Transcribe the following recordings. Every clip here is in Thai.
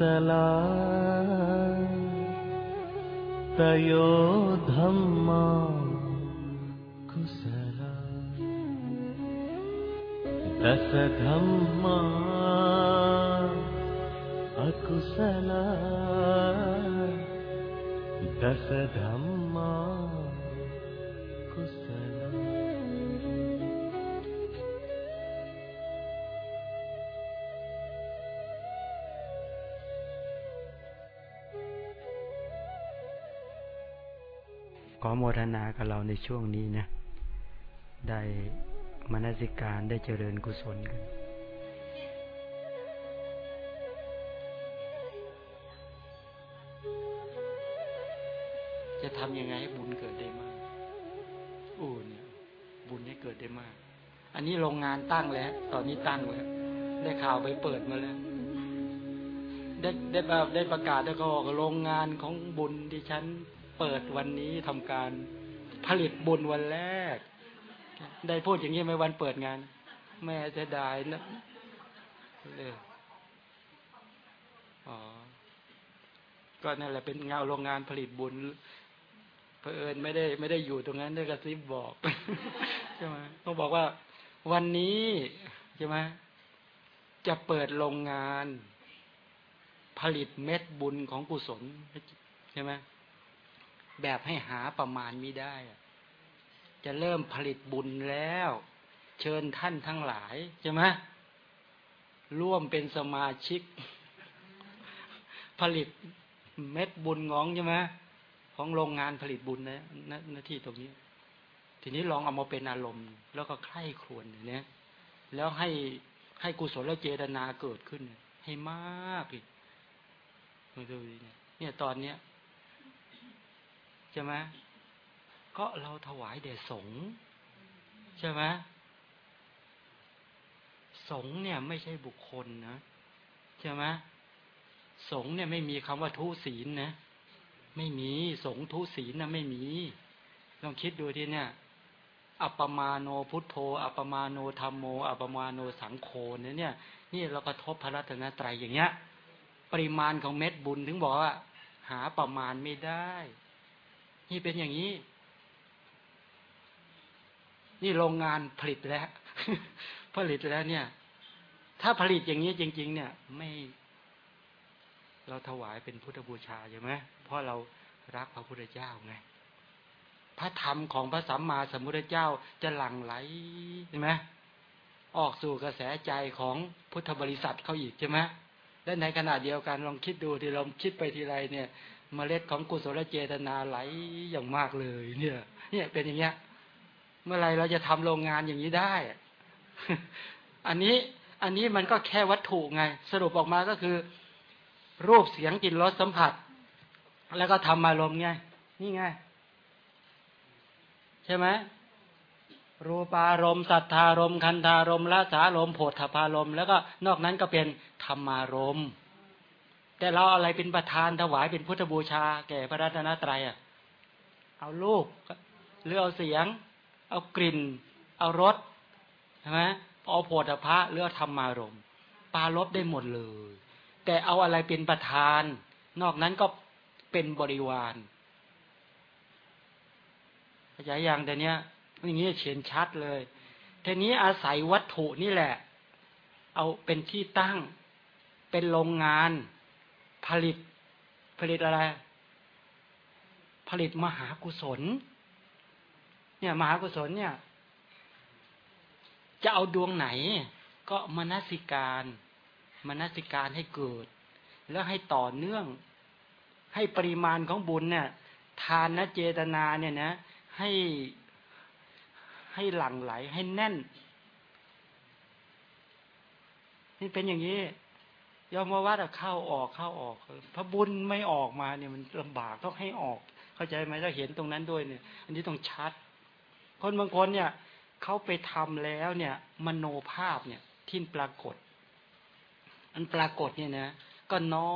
कुशला तयो धम्मा कुशला। दसधम् मा अकुशला। दशधम् กับเราในช่วงนี้นะ ได้มนสิการได้เจริญกุศลกันจะทำยังไงให้บุญเกิดได้มากอู้เนี่ย บุญให้เกิดได้มาก อันนี้โรงงานตั้งแล้ว ตอนนี้ตั้งแล้วได้ข่าวไปเปิดมาแล้ว ได้ได้แบบได้ประกาศแล้วก็บอกโรงงานของบุญที่ฉันเปิดวันนี้ทำการ ผลิตบุญวันแรก ได้พูดอย่างนี้ไหมวันเปิดงาน แม่จะได้นะเลยอ๋อก็นั่นแหละเป็นเงาโรงงานผลิตบุญเผอิญไม่ได้ไม่ได้อยู่ตรงนั้นได้กระซิบบอกใช่ไหมต้องบอกว่า วันนี้ใช่ไหมจะเปิดโรงงาน ผลิตเม็ดบุญของกุศลใช่ไหม แบบให้หาประมาณม่ได้ จะเริ่มผลิตบุญแล้ว เชิญท่านทั้งหลายใช่ไหมร่วมเป็นสมาชิก ผลิตเม็ดบุญงองใช่ไหมของโรงงานผลิตบุญนะหน้าที่ตรงนี้ ทีนี้ลองเอามาเป็นอารมณ์ แล้วก็ใคร่ครวญเนี่ยแล้วให้ให้กุศลเจตนาเกิดขึ้น ให้มากอีกมาดูเนี่ยเนี่ยตอนเนี้ย ใช่ไหมก็เราถวายแด่สงฆ์ใช่ไหมสงฆ์เนี่ยไม่ใช่บุคคลนะใช่ไหมสงฆ์เนี่ยไม่มีคำว่าทุศีลนะไม่มีสงฆ์ทุศีลนะไม่มีลองคิดดูทีเนี่ยอัปมาโนพุทโธ อัปมาโนธรรมโม อัปปมาโนสังโฆเนี่ยเนี่ยนี่เราก็ทบพระรัตนตรัยอย่างเงี้ย ปริมาณของเม็ดบุญถึงบอกว่า หาประมาณไม่ได้ นี่เป็นอย่างนี้ นี่โรงงานผลิตแล้ว ผลิตแล้วเนี่ย ถ้าผลิตอย่างนี้จริง ๆ เนี่ย ไม่ เราถวายเป็นพุทธบูชาใช่ไหมเพราะเรารักพระพุทธเจ้าไงพระธรรมของพระสัมมาสัมพุทธเจ้าจะหลั่งไหลใช่ไหมออกสู่กระแสใจของพุทธบริษัทเขาอีกใช่ไหมและในขณะเดียวกันลองคิดดูที่เราคิดไปทีไรเนี่ย เมล็ดของกุศลเจตนาไหลอย่างมากเลย เนี่ย เนี่ยเป็นอย่างเงี้ย เมื่อไรเราจะทำโรงงานอย่างนี้ได้ อันนี้อันนี้มันก็แค่วัตถุไง สรุปออกมาก็คือ รูปเสียงกลิ่นรสสัมผัส แล้วก็ทำอารมณ์ไง นี่ไง ใช่ไหมรูปารมณ์สัทธารมณ์คันธารมณ์ละสารมณ์โผฏฐพารมณ์แล้วก็นอกนั้นก็เป็นธรรมารมณ์ แต่เราอะไรเป็นประธานถวายเป็นพุทธบูชา แก่พระรัตนตรัยอะ เอาลูกหรือเอาเสียง เอากลิ่น เอารสใช่ไหมเอาโผฏฐพะหรือเอาธรรมารมปาลบได้หมดเลย แต่เอาอะไรเป็นประธาน นอกนั้นก็เป็นบริวารขยายอย่างแต่เนี้ยอย่างนี้เขียนชัดเลยทีนี้อาศัยวัตถุนี่แหละ เอาเป็นที่ตั้งเป็นโรงงาน ผลิตผลิตอะไร ผลิตมหากุศล เนี่ย มหากุศลเนี่ย จะเอาดวงไหน ก็มนสิการมนสิการให้เกิด แล้วให้ต่อเนื่อง ให้ปริมาณของบุญเนี่ย ทานนะเจตนาเนี่ยนะ ให้ให้หลั่งไหลให้แน่นนี่เป็นอย่างนี้ ยอมว่าวัดเข้าออกเข้าออก พระบุญไม่ออกมาเนี่ยมันลำบากต้องให้ออก เข้าใจไหมถ้าเห็นตรงนั้นด้วยเนี่ย อันนี้ต้องชัด คนบางคนเนี่ยเขาไปทำแล้วเนี่ยมโนภาพเนี่ยที่ปรากฏ อันปรากฏเนี่ยนะก็น้อ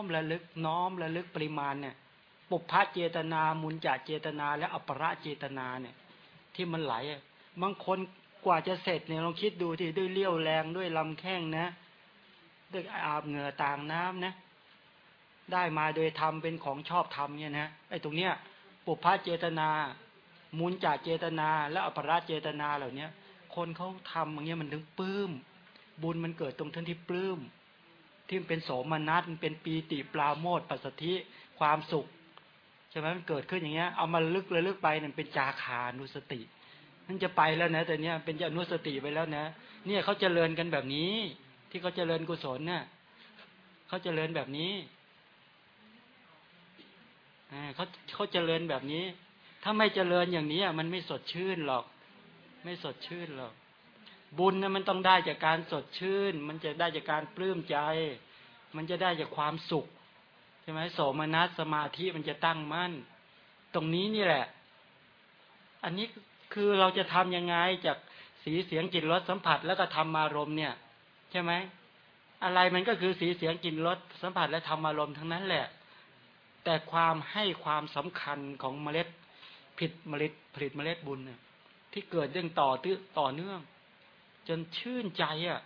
มระลึกน้อมระลึกปริมาณเนี่ยปุพพะเจตนามุนจาเจตนา และอัปปะเจตนาเนี่ย ที่มันไหลบางคนกว่าจะเสร็จเนี่ยลองคิดดูที่ด้วยเลี้ยวแรงด้วยลำแข้งนะ ด้วยอาบเหงื่อต่างน้ำนะ ได้มาโดยทำเป็นของชอบทำเนี่ยนะไอ้ตรงเนี้ยปุพพะเจตนา มุนจากเจตนา และอภราเจตนาเหล่าเนี้ย คนเขาทำอย่างเงี้ยมันถึงปลื้ม บุญมันเกิดตรงท่านที่ปลื้ม ที่มันเป็นโสมนัสมันเป็นปีติปลาโมดปัสสธิความสุขใช่ไหมมันเกิดขึ้นอย่างเงี้ยเอามาลึกเลยลึกไปเนี่ยเป็นจาคานุสติมันจะไปแล้วนะแต่เนี้ยเป็นอนุสติไปแล้วนะ เนี่ยเขาเจริญกันแบบนี้ ที่เขาเจริญกุศลเนี่ยเขาเจริญแบบนี้เขาเขาเจริญแบบนี้ ถ้าไม่เจริญอย่างนี้มันไม่สดชื่นหรอก ไม่สดชื่นหรอก บุญนะมันต้องได้จากการสดชื่น มันจะได้จากการปลื้มใจ มันจะได้จากความสุขใช่ไหมโสมนัสสมาธิมันจะตั้งมั่น ตรงนี้นี่แหละ อันนี้คือเราจะทํำยังไงจากสีเสียงกลิ่นรสสัมผัสแล้วก็ธรรมารมเนี่ย ช่ไหมอะไรมันก็คือสีเสียงกลิ่นรสสัมผัสและธรรมารมทั้งนั้นแหละ แต่ความให้ความสำคัญของเมล็ดผิดเมล็ดผลิตเมล็ดบุญเนี่ยที่เกิดเรื่องต่อตื้อต่อเนื่อง จนชื่นใจอะ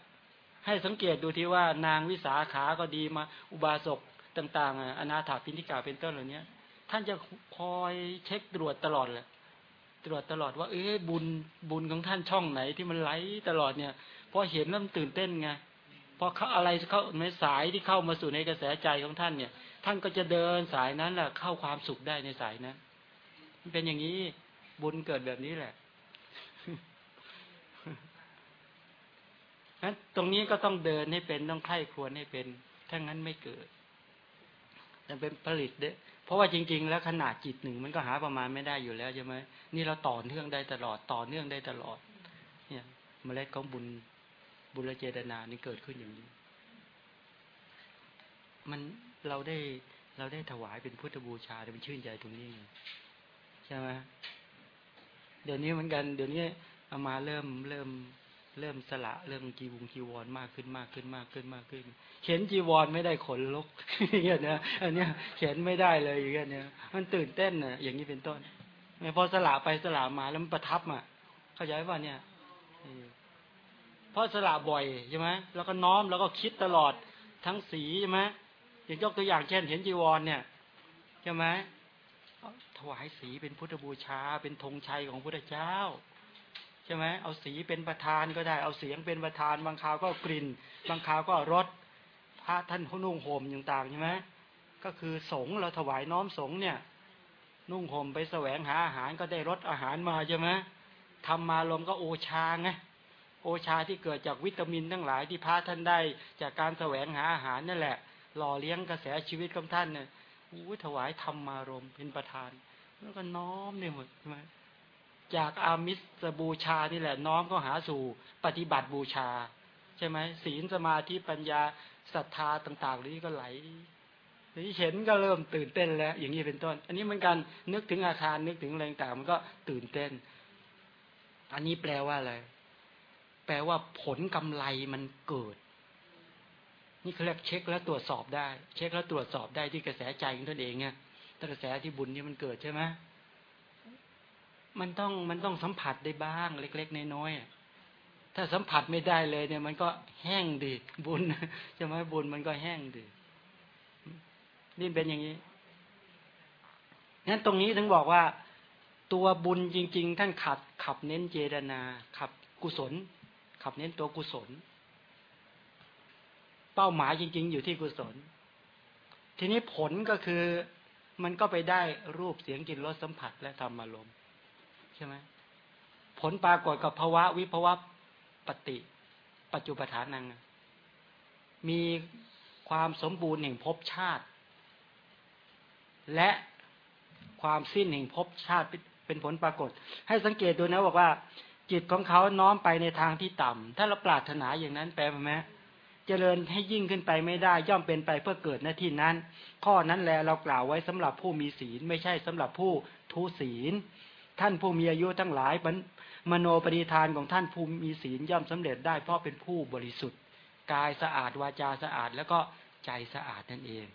ให้สังเกตดูที่ว่านางวิสาขาก็ดีมา อุบาสกต่างๆอนาถาปินิกาเป็นต้นเหล่านี้ท่านจะคอยเช็คตรวจตลอดแหละตรวจตลอดว่า เอ๊ะบุญบุญของท่านช่องไหนที่มันไหลตลอดเนี่ย พอเห็นแล้วมันตื่นเต้นไงพอเขาอะไรเข้าในสายที่เข้ามาสู่ในกระแสใจของท่านเนี่ย ท่านก็จะเดินสายนั้นแหละเข้าความสุขได้ในสายนั้นมันเป็นอย่างนี้บุญเกิดแบบนี้แหละนั้นตรงนี้ก็ต้องเดินให้เป็นต้องไข้ควรให้เป็น ถ้างั้นไม่เกิดจะเป็นผลิตเด้เพราะว่าจริง ๆ แล้วขนาดจิตหนึ่งมันก็หาประมาณไม่ได้อยู่แล้วใช่ไหมนี่เราต่อเนื่องได้ตลอดต่อเนื่องได้ตลอด เนี่ยเมล็ดของบุญ บุญเจตนานี่เกิดขึ้นอย่างนี้ มันเราได้เราได้ถวายเป็นพุทธบูชาเป็นชื่นใจตรงนี้ใช่ไหมเดี๋ยวนี้เหมือนกัน เดี๋ยวนี้เอามาเริ่มเริ่มเริ่มสละเริ่มจีวงจีวรมากขึ้นมากขึ้นมากขึ้นมากขึ้นเข็นจีวรไม่ได้ขนลุกอย่างเงี้ยนะอันเนี้ยเข็นไม่ได้เลยอย่างเงี้ยเนี่ยมันตื่นเต้นนะอย่างนี้เป็นต้นพอสละไปสละมาแล้วมันประทับอะเข้าใจว่าเนี่ย เพราะสละบ่อยใช่ไหมแล้วก็น้อมแล้วก็คิดตลอดทั้งสีใช่ไหมอย่างยกตัวอย่างเช่น เห็นจีวรเนี่ยใช่ไหมถวายสีเป็นพุทธบูชา เป็นธงชัยของพระเจ้าใช่ไหมเอาสีเป็นประธานก็ได้ เอาเสียงเป็นประธาน บางคราวก็กลิ่น บางคราวก็รสพระท่านนุ่งห่มต่างๆใช่ไหมก็คือสงเราถวายน้อมสงเนี่ย นุ่งห่มไปแสวงหาอาหารก็ได้รสอาหารมาใช่ไหมทำมาลมก็โอชาไง โอชาที่เกิดจากวิตามินทั้งหลายที่พระท่านได้ จากการแสวงหาอาหารนั่นแหละ หล่อเลี้ยงกระแสชีวิตของท่านเนี่ยอู้ถวายธรรมารมเป็นประธาน แล้วก็น้อมเนี่ยหมดใช่ไหมจากอามิสบูชานี่แหละ น้อมก็หาสู่ปฏิบัติบูชา ใช่ไหมศีลสมาธิปัญญาศรัทธาต่างๆนี้ก็ไหลนี่เห็นก็เริ่มตื่นเต้นแล้ว อย่างนี้เป็นต้น อันนี้เหมือนกันนึกถึงอาคารนึกถึงอะไรต่างมันก็ตื่นเต้น อันนี้แปลว่าอะไร แปลว่าผลกำไรมันเกิด นี่เขาเรียกเช็คแล้วตรวจสอบได้ เช็คแล้วตรวจสอบได้ที่กระแสใจของตนเองไงถ้ากระแสที่บุญนี่มันเกิดใช่ไหมมันต้องมันต้องสัมผัสได้บ้างเล็ก ๆ น้อยๆถ้าสัมผัสไม่ได้เลยเนี่ย มันก็แห้งดีบุญใช่ไหมบุญมันก็แห้งดีนี่เป็นอย่างนี้งั้นตรงนี้ถึงบอกว่า ตัวบุญจริง ๆ ท่านขับขับเน้นเจตนาขับกุศล ขับเน้นตัวกุศล เป้าหมายจริง ๆ อยู่ที่กุศล ทีนี้ผลก็คือมันก็ไปได้รูปเสียงกลิ่นรสสัมผัสและธรรมอารมณ์ใช่ไหมผลปรากฏกับภาวะวิภาวะปฏิ ปัจจุปฐานัง มีความสมบูรณ์แห่งภพชาติ และความสิ้นแห่งภพชาติเป็นผลปรากฏ ให้สังเกตดูนะบอกว่า จิตของเขาน้อมไปในทางที่ต่ำถ้าเราปรารถนาอย่างนั้นแปลไหมเจริญให้ยิ่งขึ้นไปไม่ได้ ย่อมเป็นไปเพื่อเกิดหน้าที่นั้น ข้อนั้นแหละเรากล่าวไว้สำหรับผู้มีศีล ไม่ใช่สำหรับผู้ทุศีล ท่านผู้มีอายุทั้งหลายมโนปณิธานของท่านผู้มีศีลย่อมสำเร็จได้เพราะเป็นผู้บริสุทธิ์ กายสะอาดวาจาสะอาดแล้วก็ใจสะอาดนั่นเอง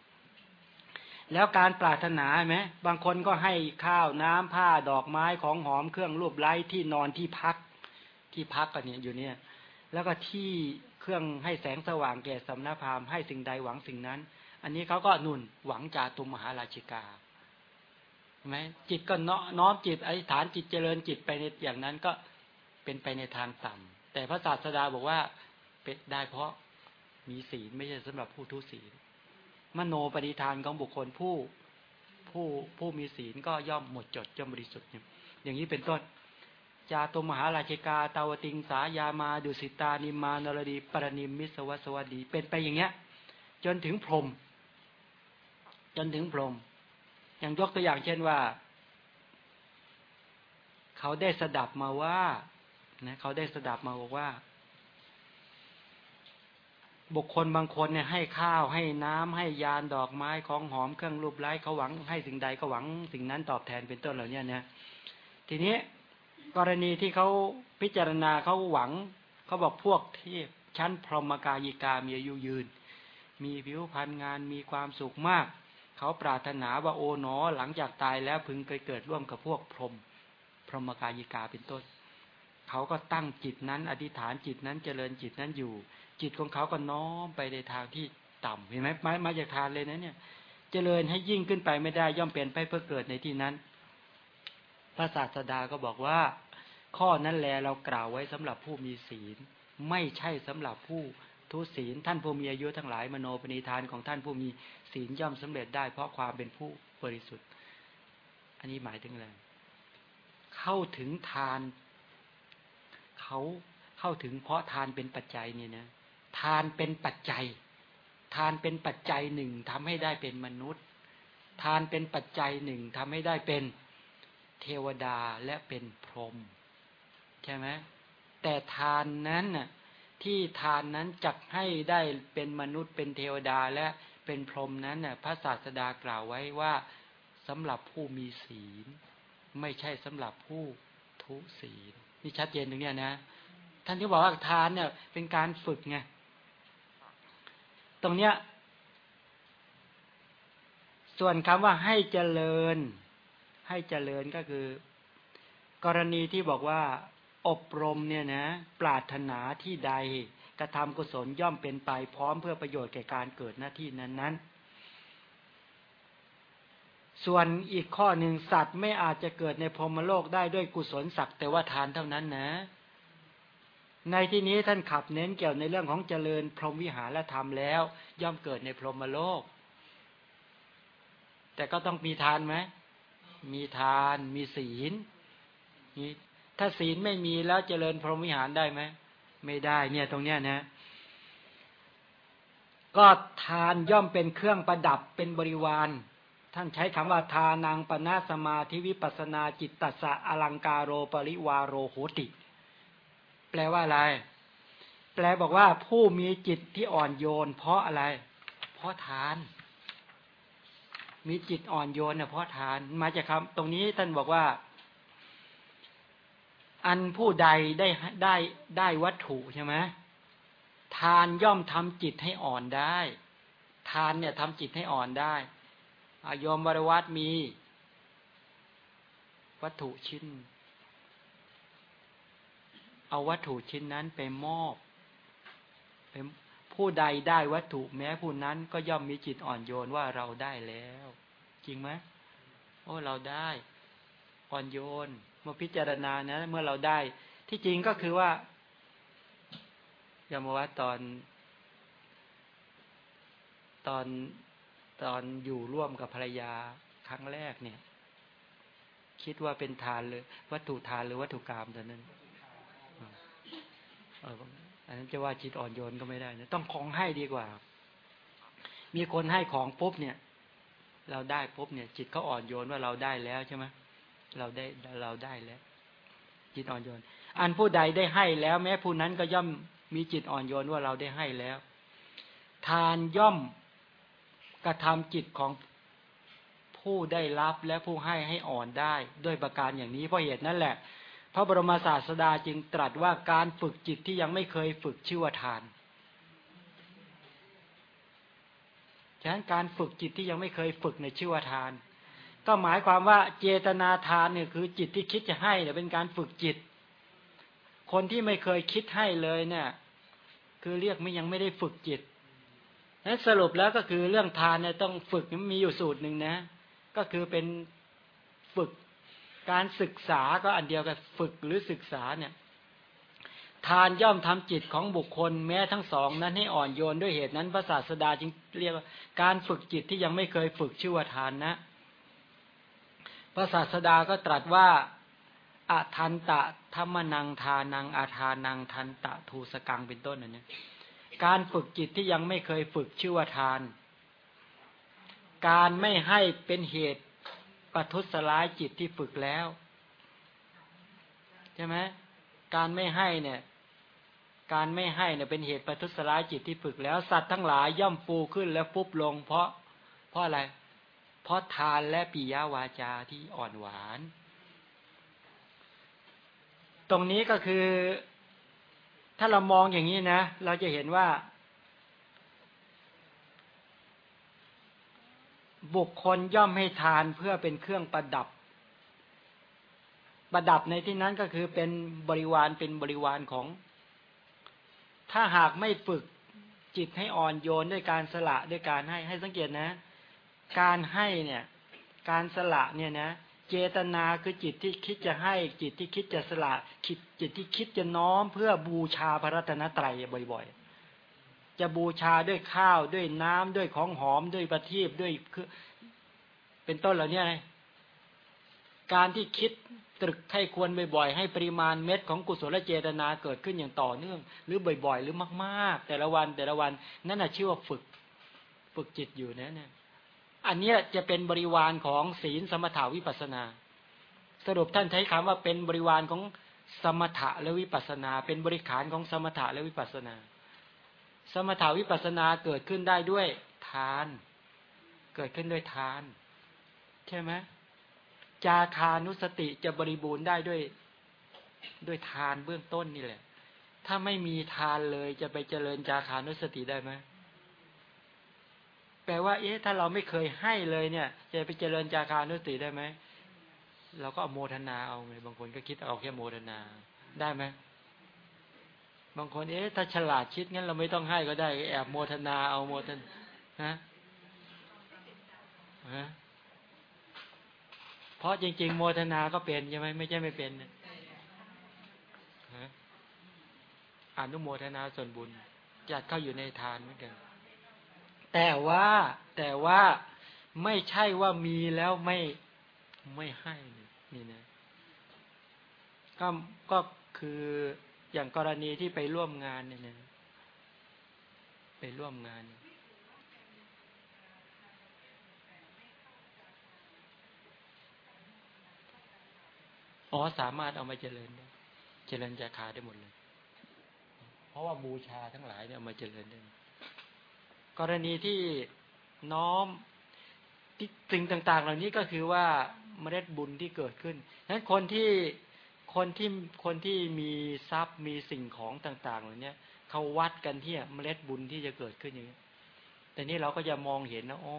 แล้วการปรารถนาไหมบางคนก็ให้ข้าวน้ำผ้าดอกไม้ของหอมเครื่องรูปไล้ที่นอนที่พัก ที่พักกันเนี่ยอยู่เนี่ย แล้วก็ที่เครื่องให้แสงสว่างแก่สำนักพามให้สิ่งใดหวังสิ่งนั้น อันนี้เขาก็นุ่นหวังจาตุมมหาราชิกาใช่ไหมจิตก็น้อมจิตอธิษฐานจิตเจริญจิตไปในอย่างนั้นก็เป็นไปในทางต่ำแต่พระศาสดาบอกว่าเป็นได้เพราะมีศีลไม่ใช่สำหรับผู้ทุศีล มโนปฏิทานของบุคคลผู้ผู้ผู้มีศีลก็ย่อมหมดจดย่อมบริสุทธิ์อย่างนี้เป็นต้น จาตุมหาราชิกาตาวติงสายามาดุสิตานิมานรดีปรนิมมิสวัสวัสดี เป็นไปอย่างเงี้ย จนถึงพรม จนถึงพรม อย่างยกตัวอย่างเช่นว่า เขาได้สดับมาว่านะเขาได้สดับมาบอกว่า บุคคลบางคนเนี่ยให้ข้าวให้น้ำให้ยานดอกไม้ของหอมเครื่องรูปไร้เขาหวัง ให้สิ่งใดก็หวัง สิ่งนั้นตอบแทนเป็นต้นเหล่านี้นะทีนี้กรณีที่เขาพิจารณาเขาหวังเขาบอกพวกเทพชั้นพรหมกายิกามีอายุยืน มีผิวพรรณงานมีความสุขมาก เขาปรารถนาว่าโอ๋หนอหลังจากตายแล้วพึงเคยเกิดร่วมกับพวกพรหมพรหมกายิกาเป็นต้น เขาก็ตั้งจิตนั้น อธิษฐานจิตนั้นเจริญจิตนั้นอยู่ จิตของเขาก็น้อมไปในทางที่ต่ำเห็นไหมมามาจากทานเลยนะเนี่ย เจริญให้ยิ่งขึ้นไปไม่ได้ย่อมเป็นไปเพื่อเกิดในที่นั้น พระศาสดาก็บอกว่า ข้อนั้นแลเรากล่าวไว้สำหรับผู้มีศีล ไม่ใช่สำหรับผู้ทุศีลท่านผู้มีอายุทั้งหลายมโนปณิธานของท่านผู้มีศีลย่อมสำเร็จได้ เพราะความเป็นผู้บริสุทธิ์ อันนี้หมายถึงอะไรเข้าถึงทานเขาเข้าถึงเพราะทานเป็นปัจจัยเนี่ยนะ ทานเป็นปัจจัย ทานเป็นปัจจัยหนึ่งทำให้ได้เป็นมนุษย์ ทานเป็นปัจจัยหนึ่งทำให้ได้เป็นเทวดาและเป็นพรหมใช่ไหมแต่ทานนั้นน่ะที่ทานนั้นจักให้ได้เป็นมนุษย์เป็นเทวดาและเป็นพรหมนั้นน่ะพระศาสดากล่าวไว้ว่าสำหรับผู้มีศีล ไม่ใช่สำหรับผู้ทุศีลนี่ชัดเจนตรงนี้นะ ท่านที่บอกว่าทานเนี่ยเป็นการฝึกไง ตรงเนี้ย ส่วนคำว่าให้เจริญ ให้เจริญก็คือ กรณีที่บอกว่า อบรมเนี่ยนะ ปรารถนาที่ใดกระทำกุศลย่อมเป็นไปพร้อมเพื่อประโยชน์แก่การเกิดหน้าที่นั้น ๆส่วนอีกข้อหนึ่งสัตว์ไม่อาจจะเกิดในพรหมโลกได้ด้วยกุศลสักแต่ว่าทานเท่านั้นนะ ในที่นี้ท่านขับเน้นเกี่ยวในเรื่องของเจริญพรหมวิหารธรรมแล้ว ย่อมเกิดในพรหมโลก แต่ก็ต้องมีทานไหมมีทานมีศีลนี่ถ้าศีลไม่มีแล้วเจริญพรหมวิหารได้ไหมไม่ได้ เนี่ยตรงเนี้ยนะ ก็ทานย่อมเป็นเครื่องประดับเป็นบริวาร ท่านใช้คำว่าทานังปนาสมาธิวิปัสนาจิตตสะอลังการโรปริวารโรโหติ แปลว่าอะไร แปลบอกว่าผู้มีจิตที่อ่อนโยน เพราะอะไร เพราะทาน มีจิตอ่อนโยนเนี่ยเพราะทาน มาจากคำตรงนี้ท่านบอกว่า อันผู้ใดได้ได้ได้วัตถุใช่ไหมทานย่อมทำจิตให้อ่อนได้ ทานเนี่ยทำจิตให้อ่อนได้อายอมวรวัตมี วัตถุชิ้น เอาวัตถุชิ้นนั้นไปมอบเป็นผู้ใดได้วัตถุแม้ผู้นั้นก็ย่อมมีจิตอ่อนโยนว่าเราได้แล้ว จริงไหมโอ้เราได้ อ่อนโยนมื่อพิจารณานะ เมื่อเราได้ ที่จริงก็คือว่ายมวัตตอน ตอนตอนอยู่ร่วมกับภรรยาครั้งแรกเนี่ย คิดว่าเป็นทานเลย วัตถุทานหรือวัตถุกรรมตอนนั้น อันนั้นจะว่าจิตอ่อนโยนก็ไม่ได้นะต้องของให้ดีกว่า มีคนให้ของปุ๊บเนี่ย เราได้ปุ๊บเนี่ย จิตเขาอ่อนโยนว่าเราได้แล้วใช่ไหมเราได้เราได้แล้ว จิตอ่อนโยน อันผู้ใดได้ให้แล้วแม้ผู้นั้นก็ย่อมมีจิตอ่อนโยนว่าเราได้ให้แล้ว ทานย่อมกระทำจิตของผู้ได้รับและผู้ให้ให้อ่อนได้ ด้วยประการอย่างนี้เพราะเหตุนั้นแหละ พระบรมศาสดาจึงตรัสว่าการฝึกจิตที่ยังไม่เคยฝึกชื่อว่าทาน ฉะนั้นการฝึกจิตที่ยังไม่เคยฝึกในชื่อว่าทาน ก็หมายความว่าเจตนาทานเนี่ยคือจิตที่คิดจะให้เนี่ยเป็นการฝึกจิต คนที่ไม่เคยคิดให้เลยเนี่ย คือเรียกไม่ยังไม่ได้ฝึกจิตนั้นสรุปแล้วก็คือเรื่องทานเนี่ยต้องฝึกมีอยู่สูตรหนึ่งนะ ก็คือเป็นฝึก การศึกษาก็อันเดียวกับฝึกหรือศึกษาเนี่ย ทานย่อมทำจิตของบุคคลแม้ทั้งสองนั้นให้อ่อนโยนด้วยเหตุนั้นพระศาสดาจึงเรียกว่าการฝึกจิตที่ยังไม่เคยฝึกชื่อว่าทานนะพระศาสดาก็ตรัสว่าอาทันตะธรรมนังทานังอาทานังทันตะทูสกังเป็นต้นนั่นเนี่ยการฝึกจิตที่ยังไม่เคยฝึกชื่อว่าทาน การไม่ให้เป็นเหตุ ปัทุสลายจิตที่ฝึกแล้ว ใช่ไหมการไม่ให้เนี่ย การไม่ให้เนี่ยเป็นเหตุปัทุสลายจิตที่ฝึกแล้ว สัตว์ทั้งหลายย่อมฟูขึ้นแล้วฟุบลง เพราะเพราะอะไร เพราะทานและปิยาวาจาที่อ่อนหวาน ตรงนี้ก็คือ ถ้าเรามองอย่างนี้นะ เราจะเห็นว่า บุคคลย่อมให้ทานเพื่อเป็นเครื่องประดับ ประดับในที่นั้นก็คือเป็นบริวารเป็นบริวารของ ถ้าหากไม่ฝึกจิตให้อ่อนโยนด้วยการสละด้วยการให้ให้สังเกตนะ การให้เนี่ย การสละเนี่ยนะ เจตนาคือจิตที่คิดจะให้จิตที่คิดจะสละคิดจิตที่คิดจะน้อมเพื่อบูชาพระรัตนตรัยบ่อยๆ จะบูชาด้วยข้าวด้วยน้ำด้วยของหอมด้วยประทีปด้วยคือเป็นต้นเหล่านี้ไงการที่คิดตรึกให้ควรบ่อยๆ ให้ปริมาณเม็ดของกุศลเจตนาเกิดขึ้นอย่างต่อเนื่อง หรือบ่อยๆ หรือมากๆ แต่ละวันแต่ละวันนั่นน่ะชื่อว่าฝึกฝึกจิตอยู่นะเนี่ยอันนี้จะเป็นบริวารของศีลสมถาวิปัสนา สรุปท่านใช้คำว่าเป็นบริวารของสมถะและวิปัสนา เป็นบริขารของสมถะและวิปัสนา สมถาวิปัสนาเกิดขึ้นได้ด้วยทาน เกิดขึ้นด้วยทาน ใช่ไหมจาคานุสติจะบริบูรณ์ได้ด้วยด้วยทานเบื้องต้นนี่แหละ ถ้าไม่มีทานเลยจะไปเจริญจาคานุสติได้ไหมแปลว่า เอ๊ะ ถ้าเราไม่เคยให้เลยเนี่ย จะไปเจริญจาคานุสติได้ไหม เราก็เอาโมทนาเอาไง บางคนก็คิดเอาแค่โมทนา ได้ไหม บางคนเอ๊ะถ้าฉลาดคิดงั้นเราไม่ต้องให้ก็ได้ แอบโมทนาเอาโมทนาฮะฮะเพราะจริง ๆ โมทนาก็เป็นใช่ไหมไม่ใช่ไม่เป็นฮะอนุโมทนาส่วนบุญจัดเข้าอยู่ในทานเหมือนกัน แต่ว่าแต่ว่าไม่ใช่ว่ามีแล้วไม่ไม่ให้นี่นะก็ก็คือ อย่างกรณีที่ไปร่วมงานเนี่ยนะไปร่วมงาน อ๋อสามารถเอามาเจริญได้เจริญจาคาได้หมดเลย เพราะว่าบูชาทั้งหลายเนี่ยมาเจริญได้กรณีที่น้อมสิ่งต่าง ๆ เหล่านี้ก็คือว่าเมล็ดบุญที่เกิดขึ้นนั้นคนที่ คนที่คนที่มีทรัพย์มีสิ่งของต่างๆเหล่านี้เขาวัดกันที่เมล็ดบุญที่จะเกิดขึ้นอย่างนี้แต่นี่เราก็จะมองเห็นนะโอ้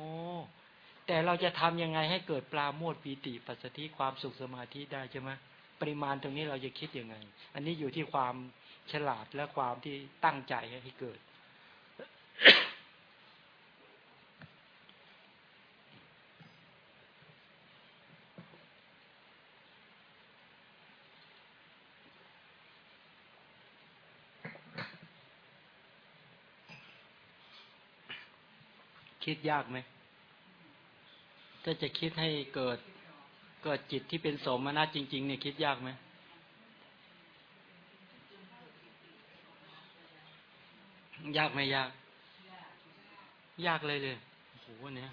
แต่เราจะทำยังไงให้เกิดปลาโมดปีติปัสสติความสุขสมาธิได้ใช่ไหมปริมาณตรงนี้เราจะคิดยังไง อันนี้อยู่ที่ความฉลาดและความที่ตั้งใจให้เกิด คิดยากไหมถ้าจะคิดให้เกิดเกิดจิตที่เป็นสมนัตจริง ๆ เนี่ยคิดยากไหมยากไหมยาก ยากเลยเลยโอ้โหเนี่ย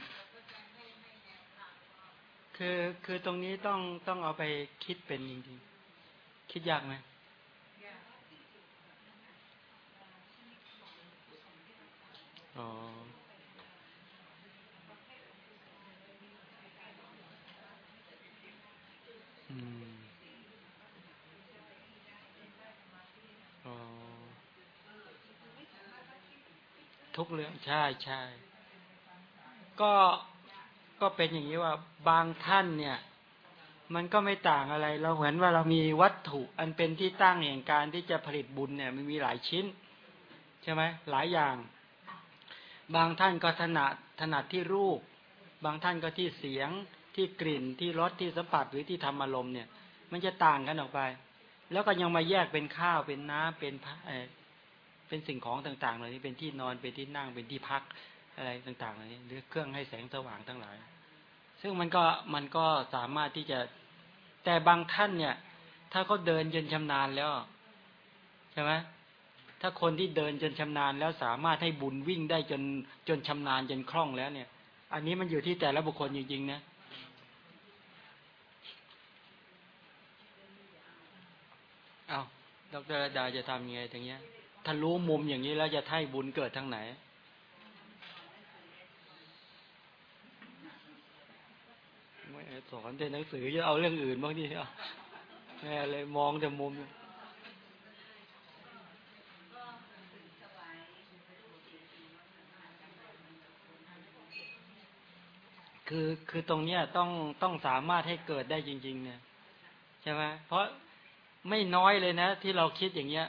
คือคือตรงนี้ต้องต้องเอาไปคิดเป็นจริงๆคิดยากไหมอ๋อ ทุกเรื่องใช่ใช่ก็ก็เป็นอย่างนี้ว่าบางท่านเนี่ย มันก็ไม่ต่างอะไร เราเหมือนว่าเรามีวัตถุอันเป็นที่ตั้งแห่งการที่จะผลิตบุญเนี่ย มันมีหลายชิ้น ใช่ไหมหลายอย่าง บางท่านก็ถนัดถนัดที่รูป บางท่านก็ที่เสียง ที่กลิ่นที่รสที่สัมผัสหรือที่ธรรมอารมณ์เนี่ย มันจะต่างกันออกไป แล้วก็ยังมาแยกเป็นข้าวเป็นน้ำเป็นเป็นสิ่งของต่างๆเหล่านี้เป็นที่นอนเป็นที่นั่งเป็นที่พักอะไรต่างๆเหล่านี้หรือเครื่องให้แสงสว่างทั้งหลาย ซึ่งมันก็มันก็สามารถที่จะแต่บางท่านเนี่ย ถ้าเขาเดินจนชำนาญแล้วใช่ไหมถ้าคนที่เดินจนชำนาญแล้วสามารถให้บุญวิ่งได้จนจนชำนาญจนคล่องแล้วเนี่ย อันนี้มันอยู่ที่แต่ละบุคคลจริงๆนะ เอาดรดาจะทำยังไงตรงเนี้ย ถ้ารู้มุมอย่างนี้แล้วจะให้บุญเกิดทางไหน ไม่สอนแต่หนังสือจะเอาเรื่องอื่นบ้างดิแม่เลยมองแต่มุมคือคือตรงเนี้ยต้องต้องสามารถให้เกิดได้จริง ๆ เนี่ยใช่ไหมเพราะ ไม่น้อยเลยนะ ที่เราคิดอย่างเงี้ย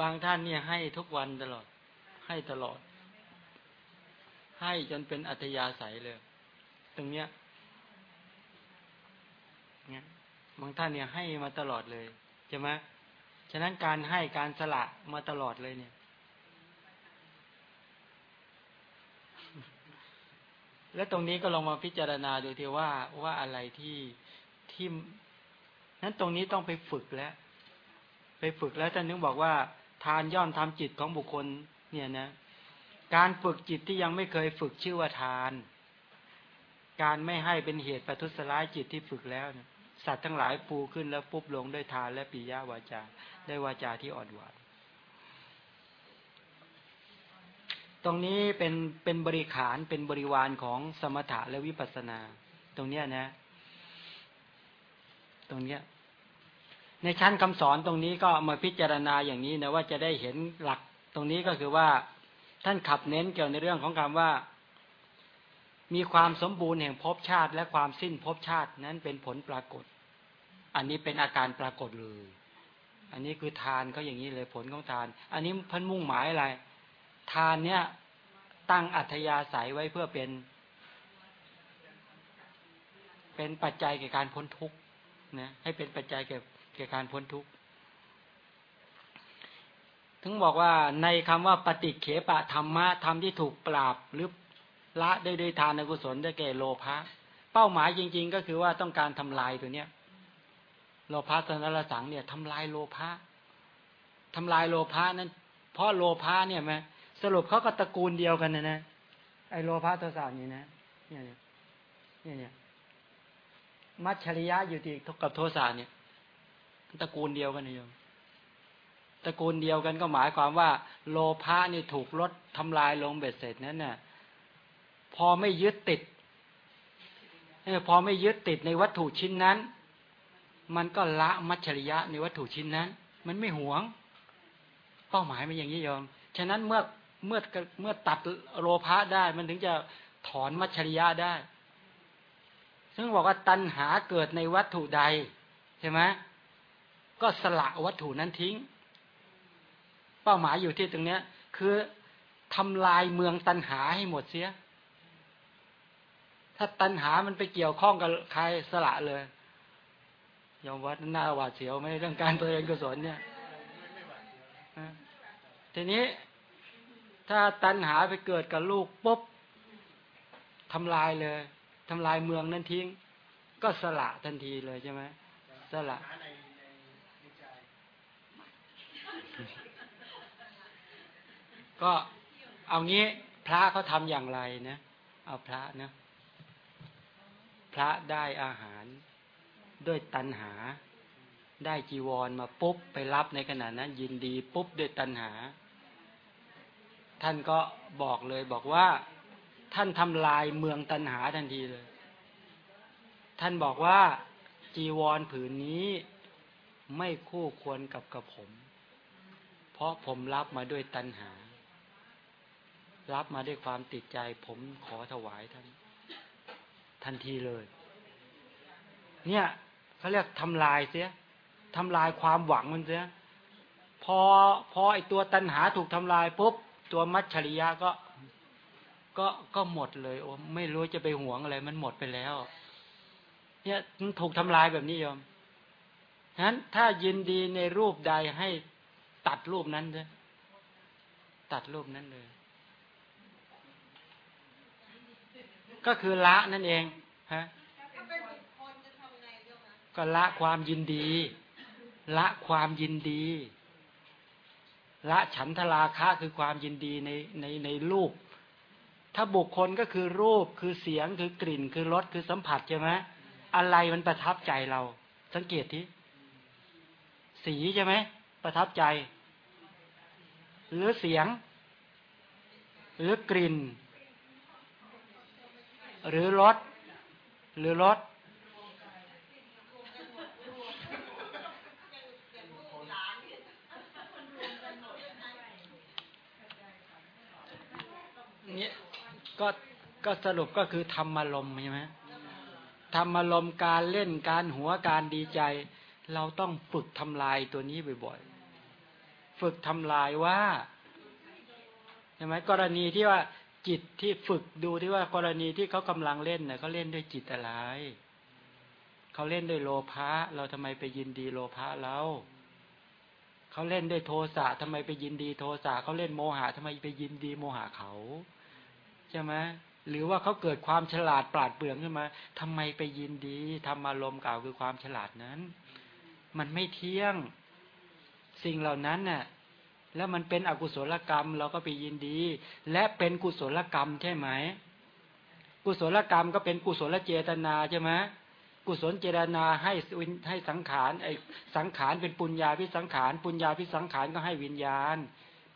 บางท่านเนี่ยให้ทุกวันตลอด ให้ตลอด ให้จนเป็นอัธยาศัยเลย ตรงเนี้ยเนี่ยบางท่านเนี่ยให้มาตลอดเลยใช่ไหมฉะนั้นการให้การสละมาตลอดเลยเนี่ย แล้วตรงนี้ก็ลองมาพิจารณาดูทีว่าว่าอะไรที่ที่ นั้นตรงนี้ต้องไปฝึกแล้ว ไปฝึกแล้วท่านนึกบอกว่า ทานย่อมทำจิตของบุคคล เนี่ยนะ การฝึกจิตที่ยังไม่เคยฝึกชื่อว่าทาน การไม่ให้เป็นเหตุประทุษร้ายจิตที่ฝึกแล้วสัตว์ทั้งหลายปูขึ้นแล้วปุ๊บลงด้วยทานและปิยาวาจาได้วาจาที่อ่อนหวานตรงนี้เป็นเป็นบริขารเป็นบริวารของสมถะและวิปัสสนา ตรงเนี้ยนะ ตรงเนี้ย ในชั้นคำสอนตรงนี้ก็มาพิจารณาอย่างนี้นะว่าจะได้เห็นหลักตรงนี้ก็คือว่าท่านขับเน้นเกี่ยวในเรื่องของคำว่า มีความสมบูรณ์แห่งภพชาติ และความสิ้นภพชาตินั้นเป็นผลปรากฏ อันนี้เป็นอาการปรากฏเลย อันนี้คือทานเขาอย่างนี้เลยผลของทาน อันนี้พันมุ่งหมายอะไร ทานเนี้ยตั้งอัธยาศัยไว้เพื่อเป็น เป็นปัจจัยแก่การพ้นทุกข์นะให้เป็นปัจจัยแก่ แก่การพ้นทุกข์ ถึงบอกว่าในคำว่าปฏิเขปะธรรมะธรรมที่ถูกปราบหรือละได้ด้วยทานกุศลได้แก่โลภะเป้าหมายจริง ๆ ก็คือว่าต้องการทำลายตัวเนี้ย โลภะสนรสังเนี่ยทำลายโลภะทำลายโลภะนั้น เพราะโลภะเนี่ยไหมสรุปเขาก็ตระกูลเดียวกันนะนะไอโลภะโทสะนี่นะเนี่ยเนี่ยเนี่ยมัชชริยะอยู่ที่กับโทสะเนี่ย ตระกูลเดียวกันนะโยมตระกูลเดียวกันก็หมายความว่า โลภะนี่ถูกลดทำลายลงเบ็ดเสร็จนั้นน่ะ พอไม่ยึดติดพอไม่ยึดติดในวัตถุชิ้นนั้น มันก็ละมัชชริยะในวัตถุชิ้นนั้น มันไม่หวง เป้าหมายมันอย่างนี้โยมฉะนั้นเมื่อเมื่อเมื่อตัดโลภะได้ มันถึงจะถอนมัชชริยะได้ ซึ่งบอกว่าตัณหาเกิดในวัตถุใด ใช่ไหม ก็สละวัตถุนั้นทิ้ง เป้าหมายอยู่ที่ตรงเนี้ย คือทำลายเมืองตัณหาให้หมดเสีย ถ้าตัณหามันไปเกี่ยวข้องกับใครสละเลยยอมวัดหน้าหวาดเสียวไหมเรื่องการเจริญกุศลเนี่ยทีนี้ถ้าตัณหาไปเกิดกับลูกปุ๊บทำลายเลยทำลายเมืองนั้นทิ้ง ก็สละทันทีเลยใช่ไหมสละ ก็เอางี้พระเขาทำอย่างไรนะเอาพระนะพระได้อาหารด้วยตัณหา ได้จีวรมาปุ๊บไปรับในขณะนั้น ยินดีปุ๊บด้วยตัณหา ท่านก็บอกเลยบอกว่าท่านทำลายเมืองตัณหาทันทีเลย ท่านบอกว่าจีวรผืนนี้ไม่คู่ควรกับกับผม เพราะผมรับมาด้วยตัณหา รับมาด้วยความติดใจ ผมขอถวายท่าน ทันทีเลย เนี่ยเขาเรียกทำลายเสียทำลายความหวังมันเสียพอพอไอตัวตัณหาถูกทำลายปุ๊บตัวมัจฉริยะก็ ก็ก็หมดเลยโอ้ไม่รู้จะไปหวงอะไร มันหมดไปแล้ว เนี่ยถูกทำลายแบบนี้ยอมฉะนั้นถ้ายินดีในรูปใดให้ตัดรูปนั้นเลยตัดรูปนั้นเลย ก็คือละนั่นเองฮะก็ละความยินดี ละความยินดี ละฉันทราคะคือความยินดีในในในรูป ถ้าบุคคลก็คือรูปคือเสียงคือกลิ่นคือรสคือสัมผัสใช่ไหมอะไรมันประทับใจเรา สังเกตที่สีใช่ไหมประทับใจ หรือเสียง หรือกลิ่น หรือรสหรือรสเนี่ยก็ก็สรุปก็คือธรรมารมใช่ไหมธรรมารมการเล่นการหัวการดีใจ เราต้องฝึกทำลายตัวนี้บ่อยๆ ฝึกทำลายว่าใช่ไหมกรณีที่ว่า จิตที่ฝึกดูที่ว่ากรณีที่เขากำลังเล่นเนี่ยเขาเล่นด้วยจิตอะไรเขาเล่นด้วยโลภะเราทำไมไปยินดีโลภะเราเขาเล่นด้วยโทสะทำไมไปยินดีโทสะเขาเล่นโมหะทำไมไปยินดีโมหะเขาใช่ไหมหรือว่าเขาเกิดความฉลาดปราดเปรื่องขึ้นมาทำไมไปยินดีทำอารมณ์กล่าวคือความฉลาดนั้น มันไม่เที่ยง สิ่งเหล่านั้นน่ะ แล้วมันเป็นอกุศลกรรมเราก็ไปยินดี และเป็นกุศลกรรมใช่ไหม กุศลกรรมก็เป็นกุศลเจตนาใช่ไหมกุศลเจตนาให้ให้สังขารไอสังขารเป็นปุญญาพิสังขารปุญญาพิสังขารก็ให้วิญญาณ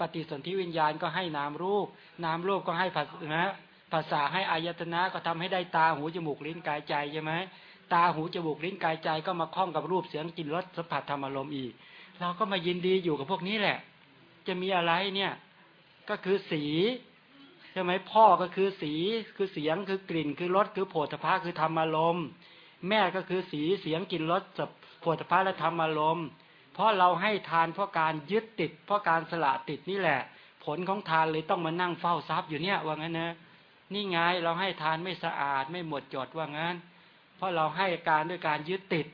ปฏิสนธิวิญญาณก็ให้นามรูป นามรูปก็ให้ภาษาภาษาให้อายตนะก็ทำให้ได้ตาหูจมูกลิ้นกายใจใช่ไหมตาหูจมูกลิ้นกายใจก็มาคล้องกับรูปเสียงกลิ่นรสสัมผัสธรรมอารมณ์อีก เราก็มายินดีอยู่กับพวกนี้แหละ จะมีอะไรเนี่ย ก็คือสีใช่ไหมพ่อก็คือสีคือเสียงคือกลิ่นคือรสคือโผฏฐะคือธรรมอารมณ์แม่ก็คือสีเสียงกลิ่นรสกับโผฏฐะและธรรมอารมณ์เพราะเราให้ทานเพราะการยึดติด เพราะการสละติดนี่แหละ ผลของทานเลยต้องมานั่งเฝ้าทรัพย์อยู่เนี่ยว่างั้นนะนี่ไงเราให้ทานไม่สะอาดไม่หมดจดว่างั้น เพราะเราให้การด้วยการยึดติด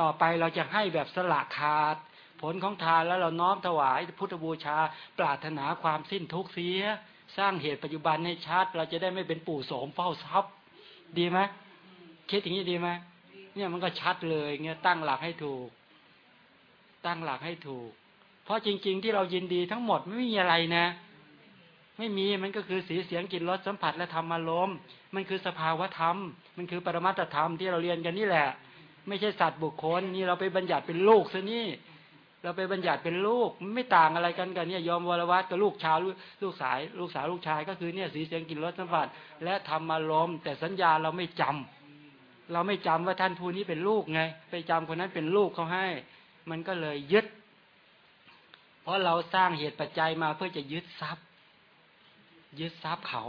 ต่อไปเราจะให้แบบสละขาด ผลของทานแล้วเราน้อมถวายพุทธบูชา ปรารถนาความสิ้นทุกข์เสีย สร้างเหตุปัจจุบันให้ชัดเราจะได้ไม่เป็นปู่โสมเฝ้าทรัพย์ ดีไหมคิดอย่างนี้ดีไหมเนี่ยมันก็ชัดเลยเงี้ยตั้งหลักให้ถูก ตั้งหลักให้ถูก เพราะจริง ๆ ที่เรายินดีทั้งหมดไม่มีอะไรนะ ไม่มีมันก็คือสีเสียงกลิ่นรสสัมผัสและธรรมอารมณ์มันคือสภาวธรรม มันคือปรมัตธรรมที่เราเรียนกันนี่แหละ ไม่ใช่สัตว์บุคคลนี่เราไปบัญญัติเป็นลูกซะนี่ เราไปบัญญัติเป็นลูกไม่ต่างอะไรกันกันเนี่ยยอมวรวัตกับลูกชาวลูกสายลูกสาวลูกชายก็คือเนี่ยสีเสียงกลิ่นรสสัมผัสและธรรมอารมแต่สัญญาเราไม่จำเราไม่จำว่าท่านผู้นี้เป็นลูกไง ไปจำคนนั้นเป็นลูกเขาให้ มันก็เลยยึด เพราะเราสร้างเหตุปัจจัยมาเพื่อจะยึดทรัพย์ ยึดทรัพย์เขา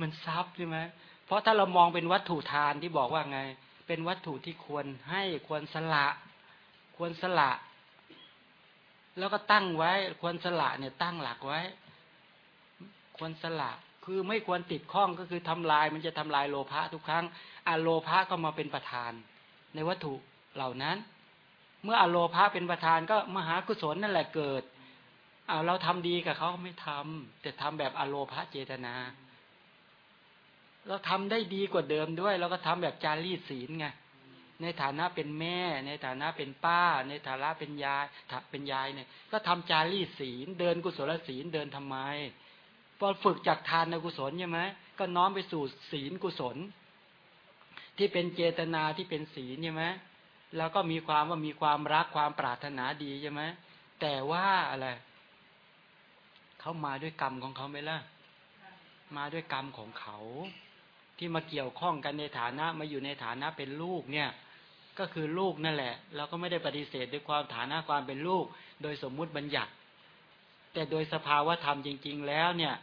มันทรัพย์ใช่ไหมเพราะถ้าเรามองเป็นวัตถุทานที่บอกว่าไง เป็นวัตถุที่ควรให้ควรสละ ควรสละ แล้วก็ตั้งไว้ ควรสละเนี่ยตั้งหลักไว้ ควรสละ คือไม่ควรติดข้องก็คือทำลายมันจะทำลายโลภะทุกครั้งอโลภะก็มาเป็นประธาน ในวัตถุเหล่านั้น เมื่ออโลภะเป็นประธานก็มหากุศลนั่นแหละเกิดเอาเราทำดีกับเขาไม่ทำแต่ทำแบบอโลภะเจตนา เราทำได้ดีกว่าเดิมด้วย เราก็ทำแบบจารีตศีลไง ในฐานะเป็นแม่ ในฐานะเป็นป้า ในฐานะเป็นยายเป็นยายเนี่ย ก็ทำจารีศีล เดินกุศลศีลเดินทำไมพอฝึกจากทานในกุศลใช่ไหมก็น้อมไปสู่ศีลกุศล ที่เป็นเจตนาที่เป็นศีลใช่ไหมแล้วก็มีความว่ามีความรักความปรารถนาดีใช่ไหมแต่ว่าอะไรเขามาด้วยกรรมของเขาไหมล่ะ มาด้วยกรรมของเขา ที่มาเกี่ยวข้องกันในฐานะมาอยู่ในฐานะเป็นลูกเนี่ย ก็คือลูกนั่นแหละ เราก็ไม่ได้ปฏิเสธด้วยความฐานะความเป็นลูก โดยสมมุติบัญญัติ แต่โดยสภาวะธรรมจริง ๆ แล้วเนี่ย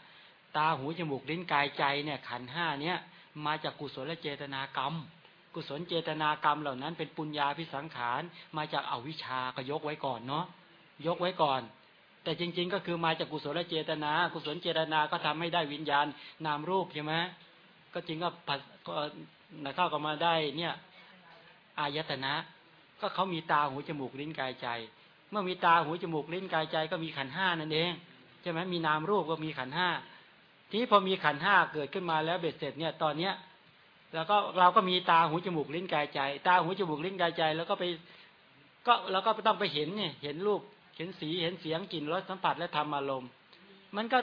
ตาหูจมูกลิ้นกายใจเนี่ยขันห้าเนี่ยมาจากกุศลเจตนากรรม กุศลเจตนากรรมเหล่านั้น เป็นปุญญาพิสังขารมาจากอาวิชาก็ยกไว้ก่อนเนาะยกไว้ก่อน แต่จริง ๆ ก็คือมาจากกุศลเจตนา กุศลเจตนาก็ทำให้ได้วิญญาณนามรูปใช่ไหมก็จริงก็ผัดก็เข้ากันมาได้เนี่ย อายตนะ ก็เขามีตาหูจมูกลิ้นกายใจ เมื่อมีตาหูจมูกลิ้นกายใจ ก็มีขันห้านั่นเองใช่ไหมมีนามรูปก็มีขันห้าทีนี้พอมีขันห้าเกิดขึ้นมาแล้วเบ็ดเสร็จเนี่ยตอนเนี้ยแล้วก็เราก็มีตาหูจมูกลิ้นกายใจ ตาหูจมูกลิ้นกายใจ แล้วก็ไป ก็เราก็ต้องไปเห็นเนี่ยเห็นรูปเห็นสีเห็นเสียงกลิ่นรสสัมผัสและธรรมอารมณ์มันก็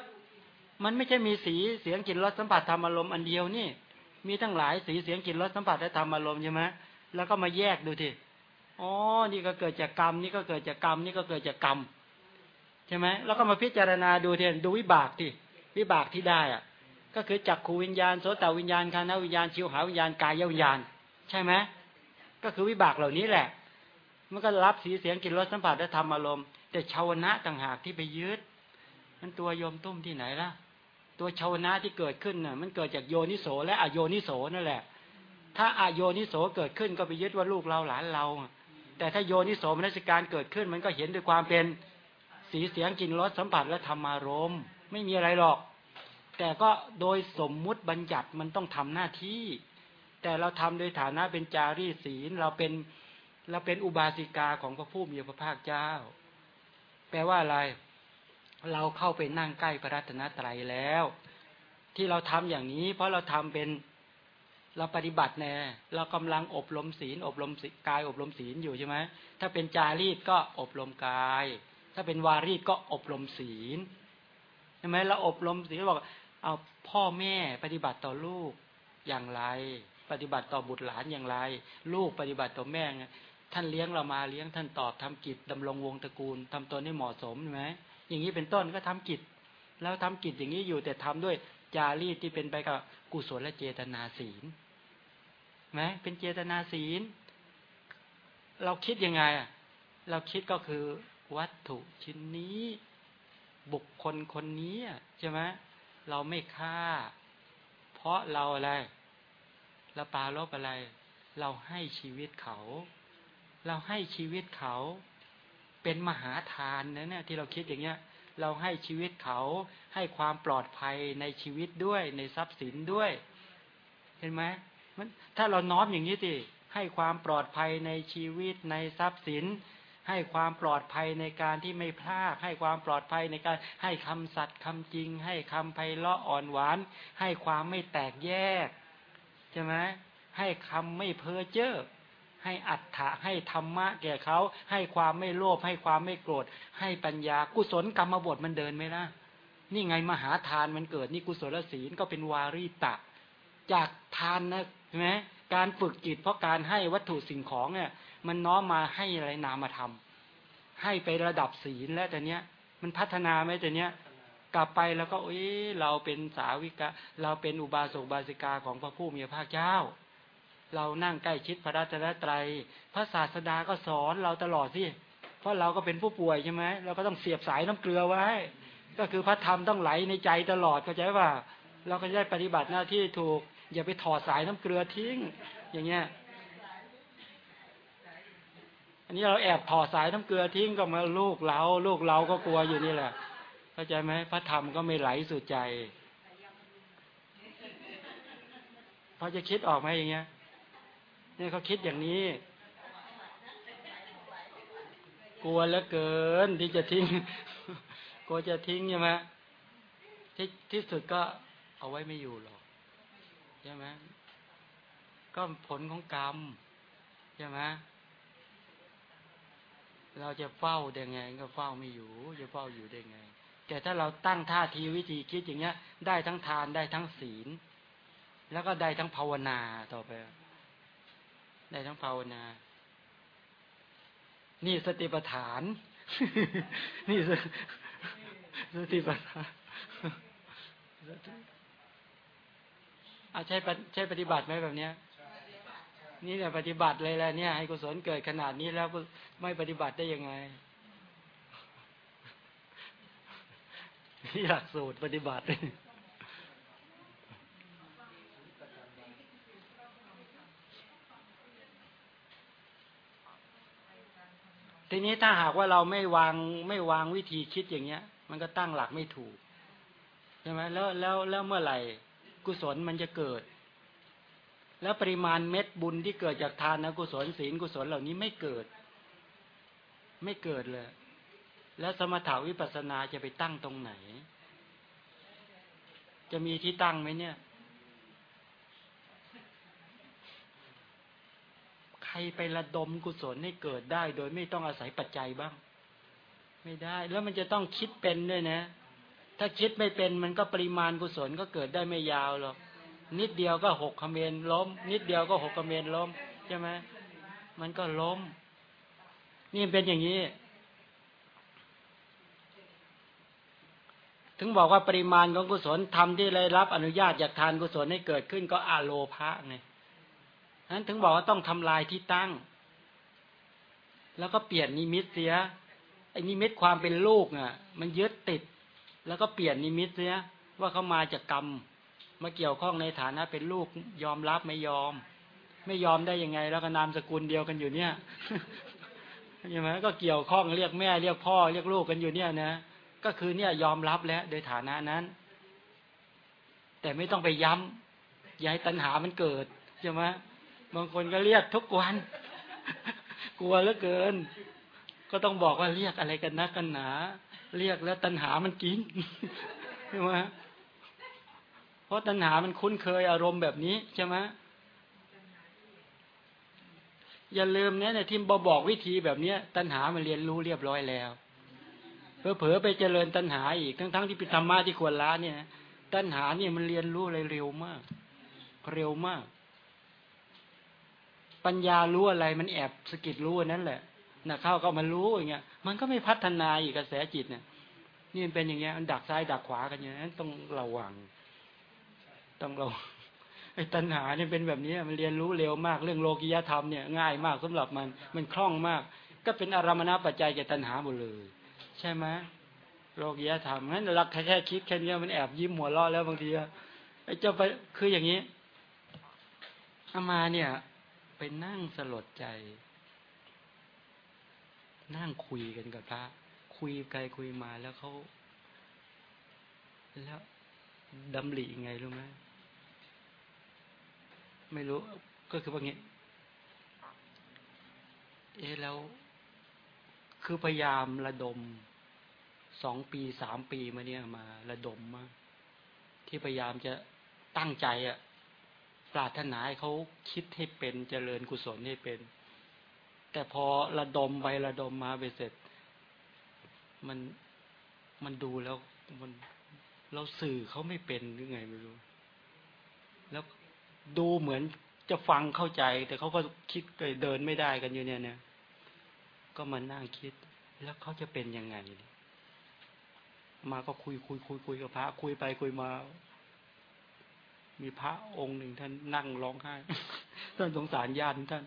มันไม่ใช่มีสีเสียงกลิ่นรสสัมผัสธรรมอารมณ์อันเดียวนี่ มีทั้งหลายสีเสียงกลิ่นรสสัมผัสและธรรมอารมณ์ใช่ไหม แล้วก็มาแยกดูทีอ๋อ นี่ก็เกิดจากกรรม นี่ก็เกิดจากกรรม นี่ก็เกิดจากกรรม ใช่ไหม แล้วก็มาพิจารณาดูเทียนดูวิบากที่วิบากที่ได้อะ ก็คือจักขูวิญญาณโสตวิญญาณคานวิญญาณชิวหาวิญญาณกายวิญญาณ ใช่ไหม ก็คือวิบากเหล่านี้แหละ มันก็รับสีเสียงกลิ่นรสสัมผัสและธรรมอารมณ์แต่ชาวนะต่างหากที่ไปยึดมันตัวโยมตุ้มที่ไหนล่ะ ตัวชาวนะที่เกิดขึ้นน่ะ มันเกิดจากโยนิโสและอโยนิโสนั่นแหละ ถ้าอโยนิโสเกิดขึ้นก็ไปยึดว่าลูกเราหลานเรา แต่ถ้าโยนิโสมนัสการเกิดขึ้น มันก็เห็นด้วยความเป็นสีเสียงกลิ่นรสสัมผัสและธรรมารมณ์ ไม่มีอะไรหรอก แต่ก็โดยสมมุติบัญญัติมันต้องทำหน้าที่ แต่เราทำโดยฐานะเป็นจารีศีลเราเป็นเราเป็นอุบาสิกาของพระผู้มีพระภาคเจ้า แปลว่าอะไร เราเข้าไปนั่งใกล้พระรัตนตรัยแล้ว ที่เราทำอย่างนี้ เพราะเราทำเป็น เราปฏิบัติแน่เรากำลังอบรมศีล อบรมกาย อบรมศีลอยู่ใช่ไหมถ้าเป็นจารีตก็อบรมกาย ถ้าเป็นวารีตก็อบรมศีลใช่ไหมเราอบรมศีลบอกเอาพ่อแม่ปฏิบัติต่อลูกอย่างไร ปฏิบัติต่อบุตรหลานอย่างไร ลูกปฏิบัติต่อแม่ท่านเลี้ยงเรามาเลี้ยงท่านตอบทำกิจดำรงวงตระกูลทำตนให้เหมาะสมใช่ไหมอย่างนี้เป็นต้นก็ทำกิจ แล้วทำกิจอย่างนี้อยู่แต่ทำด้วยจารีตที่เป็นไปกับกุศลและเจตนาศีล ไหมเป็นเจตนาศีล เราคิดยังไงอะ เราคิดก็คือวัตถุชิ้นนี้บุคคลคนนี้ใช่ไหมเราไม่ฆ่า เพราะเราอะไรเราปาลบอะไร เราให้ชีวิตเขา เราให้ชีวิตเขาเป็นมหาทานนะเนี่ยที่เราคิดอย่างเงี้ย เราให้ชีวิตเขาให้ความปลอดภัยในชีวิตด้วยในทรัพย์สินด้วย เห็นไหม มันถ้าเราน้อมอย่างนี้สิให้ความปลอดภัยในชีวิตในทรัพย์สิน ให้ความปลอดภัยในการที่ไม่พลาดให้ความปลอดภัยในการให้คำสัตย์คำจริง ให้คำไพเราะอ่อนหวาน ให้ความไม่แตกแยกใช่ไหมให้คำไม่เพ้อเจ้อให้อัตถะให้ธรรมะแก่เขา ให้ความไม่โลภให้ความไม่โกรธ ให้ปัญญากุศลกรรมบทมันเดินไหมล่ะนี่ไงมหาทานมันเกิดนี่กุศลศีลก็เป็นวารีตะ จากทานนะใช่ไหมการฝึกจิตเพราะการให้วัตถุสิ่งของเนี่ย มันน้อมมาให้อะไรนามธรรมให้ไประดับศีลแล้วแต่เนี้ย มันพัฒนาไหมแต่เนี้ย กลับไปแล้วก็เอ้ยเราเป็นสาวิกะ เราเป็นอุบาสกบาสิกาของพระผู้มีพระเจ้า เรานั่งใกล้ชิดพระรัตนตรัยพระศาสดาก็สอนเราตลอดสิเพราะเราก็เป็นผู้ป่วยใช่ไหมเราก็ต้องเสียบสายน้ำเกลือไว้ ก็คือพระธรรมต้องไหลในใจตลอดเข้าใจว่า เราก็ได้ปฏิบัติหน้าที่ถูก อย่าไปถอดสายน้ำเกลือทิ้ง อย่างเงี้ย อันนี้เราแอบถอดสายน้ำเกลือทิ้งก็มาลูกเราลูกเราก็กลัวอยู่นี่แหละเข้าใจไหมพระธรรมก็ไม่ไหลสู่ใจพอจะคิดออกไหมอย่างเงี้ยเนี่ยเขาคิดอย่างนี้ กลัวเหลือเกินที่จะทิ้งกลัวจะทิ้งใช่ไหมที่ที่สุดก็เอาไว้ไม่อยู่หรอก ช่ไหมก็ผลของกรรมใช่ไหมเราจะเฝ้าได้ไง ก็เฝ้าไม่อยู่ จะเฝ้าอยู่ได้ไง แต่ถ้าเราตั้งท่าทีวิธีคิดอย่างเงี้ย ได้ทั้งทานได้ทั้งศีล แล้วก็ได้ทั้งภาวนาต่อไป ได้ทั้งภาวนา นี่สติปัฏฐาน นี่สติปัฏฐาน อาใช่ใช่ปฏิบัติไหมแบบเนี้ยนี่แหละปฏิบัติเลยแหละเนี่ยให้กุศลเกิดขนาดนี้แล้วไม่ปฏิบัติได้ยังไงอยาหลักสูตรปฏิบัติทีนี้ถ้าหากว่าเราไม่วางไม่วางวิธีคิดอย่างเงี้ย มันก็ตั้งหลักไม่ถูกใช่ไหมแล้วแล้วแล้วเมื่อไหร่ กุศลมันจะเกิด แล้วปริมาณเม็ดบุญที่เกิดจากทานนะกุศลศีลกุศลเหล่านี้ไม่เกิด ไม่เกิดเลย แล้วสมถาวิปัสสนาจะไปตั้งตรงไหน จะมีที่ตั้งไหมเนี่ย ใครไประดมกุศลให้เกิดได้ โดยไม่ต้องอาศัยปัจจัยบ้าง ไม่ได้ แล้วมันจะต้องคิดเป็นด้วยนะ ถ้าคิดไม่เป็นมันก็ปริมาณกุศลก็เกิดได้ไม่ยาวหรอกนิดเดียวก็หกคเมนล้ม นิดเดียวก็หกคเมนล้มใช่ไหมมันก็ล้ม นี่เป็นอย่างนี้ ถึงบอกว่าปริมาณของกุศลทำที่ได้รับอนุญาตจากทานกุศลให้เกิดขึ้นก็อาโลภะไงนั้นถึงบอกว่าต้องทำลายที่ตั้ง แล้วก็เปลี่ยนนิมิตเสียไอ้นิมิตความเป็นลูกอะ มันยึดติด แล้วก็เปลี่ยนนิมิตเสียว่าเขามาจากกรรมมาเกี่ยวข้องในฐานะเป็นลูกยอมรับไม่ยอม ไม่ยอมได้ยังไง แล้วก็นามสกุลเดียวกันอยู่เนี่ยใช่ไหมก็เกี่ยวข้องเรียกแม่เรียกพ่อเรียกลูกกันอยู่เนี่ยนะก็คือเนี่ยยอมรับแล้วโดยฐานะนั้น แต่ไม่ต้องไปย้ำอย้ายตัณหามันเกิดใช่ไหมบางคนก็เรียกทุกวัน กลัวเหลือเกิน ก็ต้องบอกว่าเรียกอะไรกันนักกันหนา เรียกแล้วตัณหามันกินใช่ไหมเพราะตัณหามันคุ้นเคยอารมณ์แบบนี้ใช่ไหมอย่าลืมเนี่ยในที่บอบอกวิธีแบบเนี้ย ตัณหามันเรียนรู้เรียบร้อยแล้วเผลอๆไปเจริญตัณหาอีกทั้งๆที่เป็นธรรมะที่ควรละเนี่ย ตัณหาเนี่ยมันเรียนรู้อะไรเร็วมาก เร็วมาก ปัญญารู้อะไรมันแอบสกิดรู้นั่นแหละ นะเข้าก็มันรู้อย่างเงี้ยมันก็ไม่พัฒนาอีกกระแสจิตเนี่ยนี่มันเป็นอย่างเงี้ยมันดักซ้ายดักขวากันอย่างนั้นต้องระวัง ต้องเราไอ้ตัณหาเนี่ยเป็นแบบนี้มันเรียนรู้เร็วมากเรื่องโลกิยธรรมเนี่ยง่ายมากสำหรับมันมันคล่องมาก ก็เป็นอารมณปัจจัยแก่ตัณหาหมดเลย ใช่ไหมโลกิยธรรมงั้นเราแค่แค่คิดแค่นี้มันแอบยิ้มหัวเราะแล้วบางทีไอ้เจ้าไปคืออย่างนี้อามาเนี่ยไปนั่งสลดใจ นั่งคุยกันกับพระ คุยไกลคุยมาแล้วเขาแล้วดำริยังไงรู้ไหมไม่รู้ ก็คือว่างี้ เอ๊แล้ว คือพยายามระดมสองปีสามปีมาเนี่ยมา ระดมมาที่พยายามจะตั้งใจอะ่ะปรารถนาให้เขาคิดให้เป็นเจริญกุศลให้เป็น แต่พอระดมไประดมมาไปเสร็จ มันมันดูแล้วมันเราสื่อเขาไม่เป็นหรือไงไม่รู้ แล้วดูเหมือนจะฟังเข้าใจ แต่เขาก็คิดเดินไม่ได้กันอยู่เนี่ยเนี่ยก็มานั่งคิด แล้วเขาจะเป็นยังไง มาก็คุยคุยคุยคุยกับพระ คุยไปคุยมา มีพระองค์หนึ่งท่านนั่งร้องไห้ท่านสงสารญาติท่าน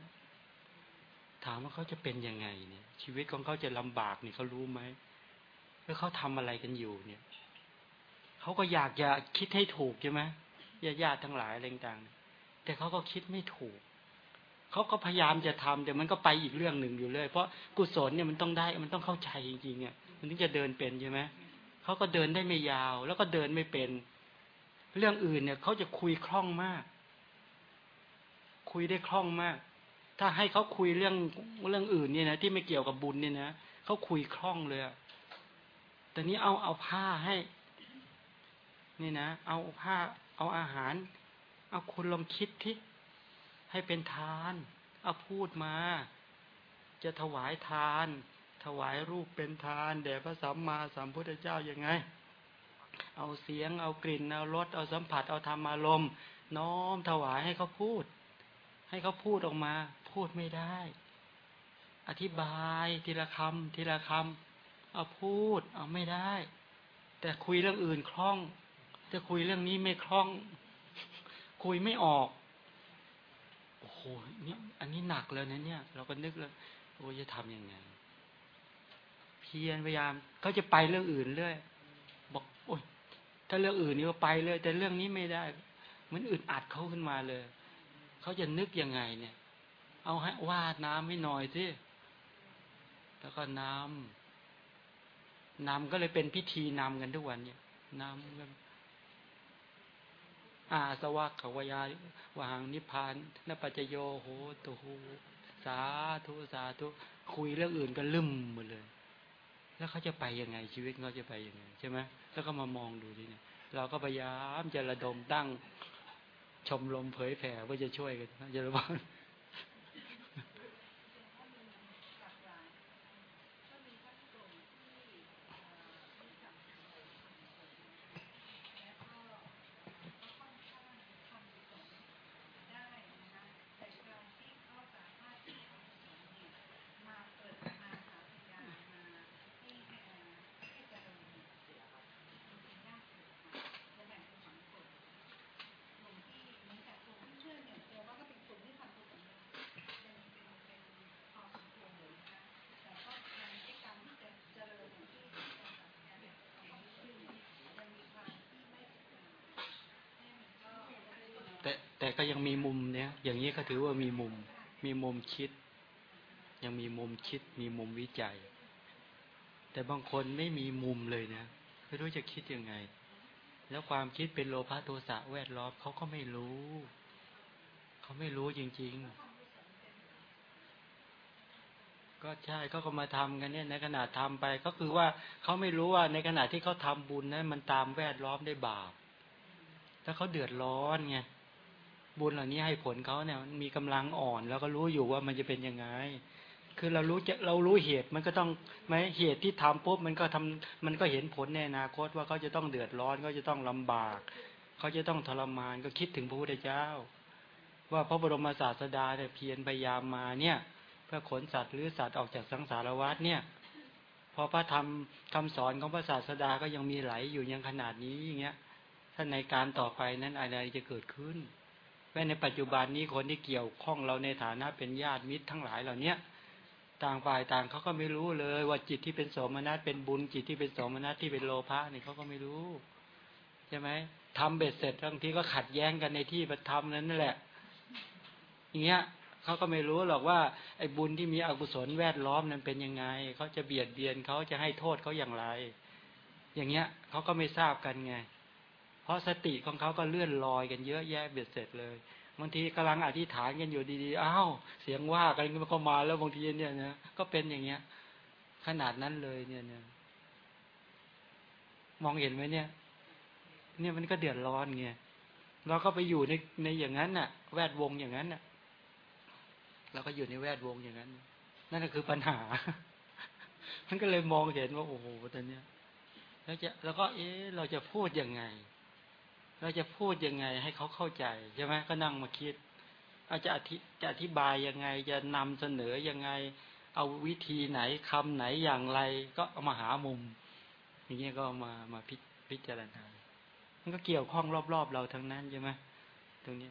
ถามว่าเขาจะเป็นยังไงเนี่ย ชีวิตของเขาจะลำบากนี่เขารู้ไหมแล้วเขาทำอะไรกันอยู่เนี่ยเขาก็อยากจะคิดให้ถูกใช่ไหมญาติทั้งหลายอะไรต่างแต่เขาก็คิดไม่ถูกเขาก็พยายามจะทำแต่มันก็ไปอีกเรื่องหนึ่งอยู่เลย เพราะกุศลเนี่ยมันต้องได้มันต้องเข้าใจจริงๆอะมันถึงจะเดินเป็นใช่ไหมเขาก็เดินได้ไม่ยาว แล้วก็เดินไม่เป็น เรื่องอื่นเนี่ยเขาจะคุยคล่องมาก คุยได้คล่องมาก ถ้าให้เขาคุยเรื่องเรื่องอื่นเนี่ยนะที่ไม่เกี่ยวกับบุญเนี่ยนะเขาคุยคล่องเลยแต่นี้เอาเอาผ้าให้ นี่นะเอาผ้า เอาอาหาร เอาคุณลองคิดที่ให้เป็นทาน เอาพูดมา จะถวายทาน ถวายรูปเป็นทานแด่พระสัมมาสัมพุทธเจ้ายังไง เอาเสียง เอากลิ่น เอารส เอาสัมผัส เอาธรรมอารมณ์น้อมถวายให้เขาพูด ให้เขาพูดออกมา พูดไม่ได้ อธิบายทีละคำทีละคำเอาพูด เอาไม่ได้ แต่คุยเรื่องอื่นคล่อง จะคุยเรื่องนี้ไม่คล่อง คุยไม่ออกโอ้โหนี่อันนี้หนักเลยนะเนี่ย เราก็นึกแล้วโอ้จะทำยังไง เพียรพยายามเขาจะไปเรื่องอื่นเรื่อยบอก โอ้ยถ้าเรื่องอื่นนี่ก็ไปเลย แต่เรื่องนี้ไม่ได้มันอึดอัดเขาขึ้นมาเลย เขาจะนึกยังไงเนี่ย เอาให้วาดน้ำให้หน่อยสิแล้วก็น้ำน้ำก็เลยเป็นพิธีนำกันทุกวันเนี่ย น้ำกันอาสวักขวยาวางนิพพานนปัจจโยโหตุหูสาธุสาธุคุยเรื่องอื่นก็ลืมหมดเลย แล้วเขาจะไปยังไง ชีวิตเขาจะไปยังไงใช่ไหมแล้วก็มามองดูทีเนี่ย เราก็พยายามจะระดมตั้ง ชมรมเผยแผ่ว่าจะช่วยกันจะระวัง แต่แต่ก็ยังมีมุมเนี้ยอย่างนี้ก็ถือว่ามีมุม มีมุมคิด ยังมีมุมคิด มีมุมวิจัย แต่บางคนไม่มีมุมเลยนะไม่รู้จะคิดยังไง แล้วความคิดเป็นโลภะโทสะแวดล้อมเขาก็ไม่รู้ เขาไม่รู้จริง ๆ ก็ใช่เขาก็มาทำกันเนี่ยในขณะทำไป ก็คือว่าเขาไม่รู้ว่าในขณะที่เขาทำบุญนั้นมันตามแวดล้อมได้บาป ถ้าเขาเดือดร้อนไง บุญเหล่านี้ให้ผลเขาเนี่ยมีกำลังอ่อน แล้วก็รู้อยู่ว่ามันจะเป็นยังไง คือเรารู้จะเรารู้เหตุมันก็ต้องไหมเหตุที่ทำปุ๊บมันก็ทำมันก็เห็นผลในอนาคตว่าเขาจะต้องเดือดร้อนเขาจะต้องลำบากเขาจะต้องทรมานก็คิดถึงพระพุทธเจ้า ว่าพระบรมศาสดาเนี่ยเพียรพยายามมาเนี่ย เพื่อขนสัตว์หรือสัตว์ออกจากสังสารวัฏเนี่ยพอพระธรรมคำสอนของพระศาสดาก็ยังมีไหลอยู่ยังขนาดนี้อย่างเงี้ยถ้าในการต่อไปนั้นอะไรจะเกิดขึ้น แม้ในปัจจุบันนี้คนที่เกี่ยวข้องเราในฐานะเป็นญาติมิตรทั้งหลายเหล่าเนี้ยต่างฝ่ายต่างเขาก็ไม่รู้เลยว่าจิตที่เป็นโสมนัสเป็นบุญจิตที่เป็นโสมนัสที่เป็นโลภะนี่เขาก็ไม่รู้ใช่ไหมทำเบ็ดเสร็จบางทีก็ขัดแย้งกันในที่ประทับนั้นนั่นแหละ อย่างเงี้ยเขาก็ไม่รู้หรอกว่าไอ้บุญที่มีอกุศลแวดล้อมนั้นเป็นยังไงเขาจะเบียดเบียนเขาจะให้โทษเขาอย่างไร อย่างเงี้ยเขาก็ไม่ทราบกันไง ราะสติของเขาก็เลื่อนลอยกันเยอะแยะเบียดเสร็จเลยบางทีกำลังอธิษฐานกันอยู่ดีๆอ้าวเสียงว่ากันมันก็มาแล้วบางทีเนี่ยนะก็เป็นอย่างเงี้ย ขนาดนั้นเลยเนี่ยเนี่ยมองเห็นไหมเนี่ย เนี่ยมันก็เดือดร้อนไงเราก็ไปอยู่ในในอย่างนั้นน่ะ แวดวงอย่างนั้นน่ะเราก็อยู่ในแวดวงอย่างนั้น นั่นก็คือปัญหา มันก็เลยมองเห็นว่าโอ้โหตอนเนี้ยแล้วจะแล้วก็เอ๊ะเราจะพูดยังไง เราจะพูดยังไงให้เขาเข้าใจใช่ไหมก็นั่งมาคิดอาจจะอธิจะอธิบายยังไง จะนำเสนอยังไง เอาวิธีไหนคำไหนอย่างไร ก็เอามาหามุม อย่างเงี้ยก็มามาพิพจารณา มันก็เกี่ยวข้องรอบๆเราทั้งนั้นใช่ไหมตรงนี้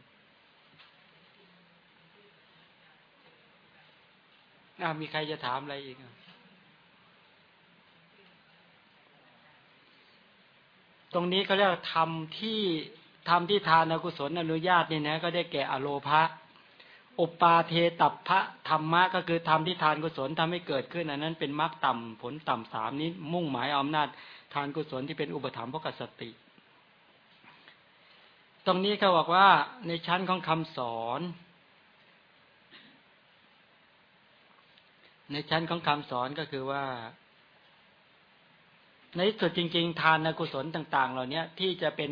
อ่ามีใครจะถามอะไรอีกอะ ตรงนี้เขาเรียกทำที่ทำที่ทานกุศลอนุญาตเนี่ยนะก็ได้แก่อโลภะอุปาเทตับพระธรรมะก็คือทำที่ทานกุศลทำให้เกิดขึ้นอันนั้นเป็นมรรคต่ำผลต่ำสามนี้มุ่งหมายอำนาจทานกุศลที่เป็นอุปถัมภกสติ ตรงนี้เขาบอกว่าในชั้นของคำสอน ในชั้นของคำสอนก็คือว่า ในสุดจริง ๆ ทานกุศลต่าง ๆ เหล่านี้ที่จะเป็น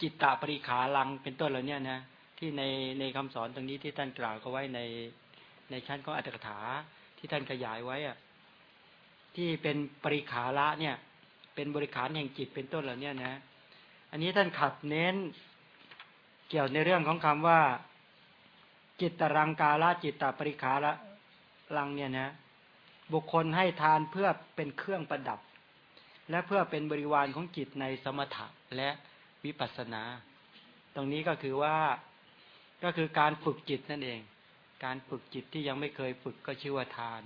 จิตตปริขาลังเป็นต้นเหล่านี้นะที่ในในคำสอนตรงนี้ที่ท่านกล่าวก็ไว้ในในชั้นของอัตถกถาที่ท่านขยายไว้อะที่เป็นปริขาละเนี่ย เป็นบริขารแห่งจิตเป็นต้นเหล่านี้นะ อันนี้ท่านขับเน้นเกี่ยวในเรื่องของคำว่า จิตตรังกาละจิตตปริขาละลังเนี่ยนะ บุคคลให้ทานเพื่อเป็นเครื่องประดับ และเพื่อเป็นบริวารของจิตในสมถะและวิปัสสนา ตรงนี้ก็คือว่าก็คือการฝึกจิตนั่นเอง การฝึกจิตที่ยังไม่เคยฝึกก็ชื่อว่าทาน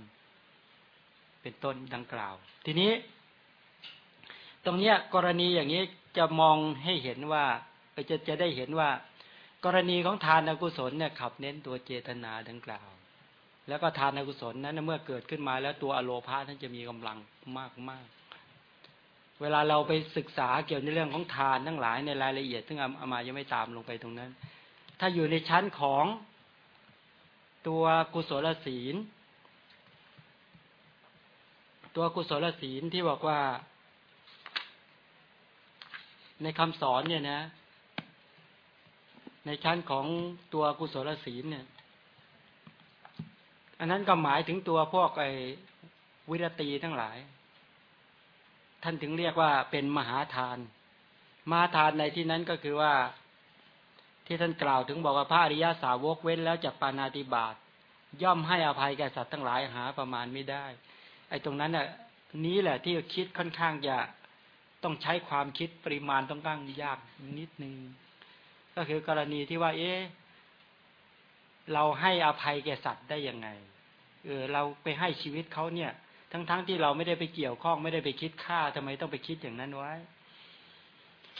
เป็นต้นดังกล่าว ทีนี้ ตรงเนี้ยกรณีอย่างนี้จะมองให้เห็นว่าจะจะได้เห็นว่า กรณีของทานอกุศลเนี่ยขับเน้นตัวเจตนาดังกล่าว แล้วก็ทานอกุศลนั้นเมื่อเกิดขึ้นมาแล้วตัวอโลภาท่านจะมีกำลังมากมาก เวลาเราไปศึกษาเกี่ยวในเรื่องของทานทั้งหลายในรายละเอียด ซึ่งอามายังไม่ตามลงไปตรงนั้น ถ้าอยู่ในชั้นของตัวกุศลศีล ตัวกุศลศีลที่บอกว่า ในคำสอนเนี่ยนะ ในชั้นของตัวกุศลศีลเนี่ย อันนั้นก็หมายถึงตัวพวกไอ้วิรตีทั้งหลาย ท่านถึงเรียกว่าเป็นมหาทาน มหาทานในที่นั้นก็คือว่าที่ท่านกล่าวถึงบอกว่าพระอริยาสาวกเว้นแล้วจากปานาติบาตย่อมให้อภัยแก่สัตว์ทั้งหลายหาประมาณไม่ได้ ไอ้ตรงนั้นน่ะนี้แหละที่คิดค่อนข้างจะต้องใช้ความคิดปริมาณต้องก้างยากนิดนึงก็คือกรณีที่ว่า เอ๊ะเราให้อภัยแก่สัตว์ได้ยังไงเออเราไปให้ชีวิตเขาเนี่ย ทั้งๆทที่เราไม่ได้ไปเกี่ยวข้องไม่ได้ไปคิดฆ่าทำไมต้องไปคิดอย่างนั้นไว้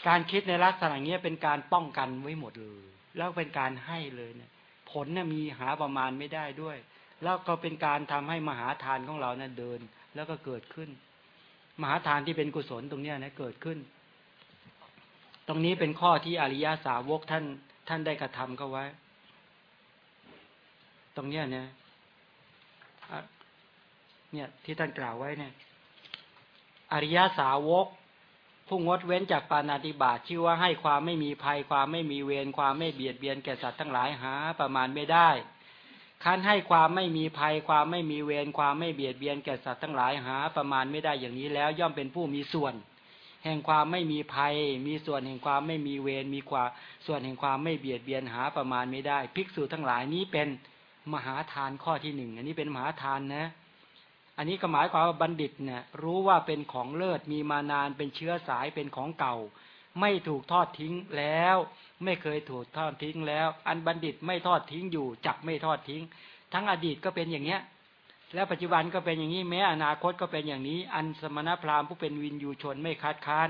การคิดในลักษณะเนี้ยเป็นการป้องกันไว้หมดเลย แล้วเป็นการให้เลยเนี่ย ผลเนี่ยมีหาประมาณไม่ได้ด้วย แล้วก็เป็นการทำให้มหาทานของเราเนี่ยเดิน แล้วก็เกิดขึ้น มหาทานที่เป็นกุศลตรงเนี้ยนะเกิดขึ้น ตรงนี้เป็นข้อที่อริยาสาวกท่านท่านได้กระทำเขาไว้ ตรงเนี้ยเนี่ย เนี่ย ที่ท่านกล่าวไว้เนี่ย อริยสาวกผู้งดเว้นจากปานาติบาตชื่อว่าให้ความไม่มีภัยความไม่มีเวรความไม่เบียดเบียนแก่สัตว์ทั้งหลายหา ประมาณไม่ได้คันให้ความไม่มีภัยความไม่มีเวรความไม่เบียดเบียนแก่สัตว์ทั้งหลายหา ประมาณไม่ได้อย่างนี้แล้ว ย่อมเป็นผู้มีส่วน แห่งความไม่มีภัย มีส่วนแห่งความไม่มีเวรมีความส่วนแห่งความไม่เบียดเบียนหาประมาณไม่ได้ ภิกษุทั้งหลายนี้เป็นมหาทานข้อที่หนึ่งอันนี้เป็นมหาทานนะ อันนี้ก็หมายความว่าบัณฑิตเนี่ยรู้ว่าเป็นของเลิศมีมานานเป็นเชื้อสายเป็นของเก่า ไม่ถูกทอดทิ้งแล้ว ไม่เคยถูกทอดทิ้งแล้ว อันบัณฑิตไม่ทอดทิ้งอยู่จักไม่ทอดทิ้ง ทั้งอดีตก็เป็นอย่างเนี้ย แล้วปัจจุบันก็เป็นอย่างนี้แม้อนาคตก็เป็นอย่างนี้ อันสมณพราหมณ์ผู้เป็นวินยูชนไม่คัดค้าน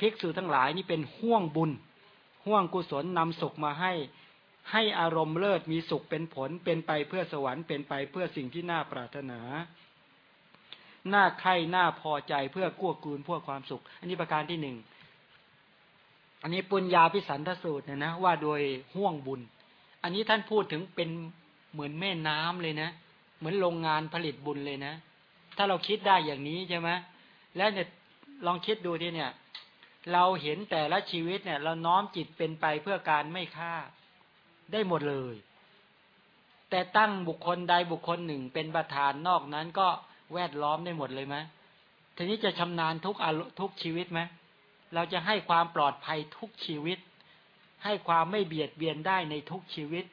ภิกษุทั้งหลายนี่เป็นห่วงบุญห่วงกุศลนำสุขมาให้ให้อารมณ์เลิศมีสุขเป็นผลเป็นไปเพื่อสวรรค์เป็นไปเพื่อสิ่งที่น่าปรารถนา น่าใคร่น่าพอใจเพื่อกู้กูลพวกความสุข อันนี้ประการที่หนึ่งอันนี้ปุญญาพิสันทสูตรเนี่ยนะว่าโดยห่วงบุญ อันนี้ท่านพูดถึงเป็นเหมือนแม่น้ำเลยนะ เหมือนโรงงานผลิตบุญเลยนะ ถ้าเราคิดได้อย่างนี้ใช่ไหมแล้วเนี่ยลองคิดดูที่เนี่ย เราเห็นแต่ละชีวิตเนี่ย เราน้อมจิตเป็นไปเพื่อการไม่ฆ่าได้หมดเลย แต่ตั้งบุคคลใดบุคคลหนึ่งเป็นประธานนอกนั้นก็ แวดล้อมได้หมดเลยไหมทีนี้จะชำนาญทุกอทุกชีวิตไหมเราจะให้ความปลอดภัยทุกชีวิต ให้ความไม่เบียดเบียนได้ในทุกชีวิต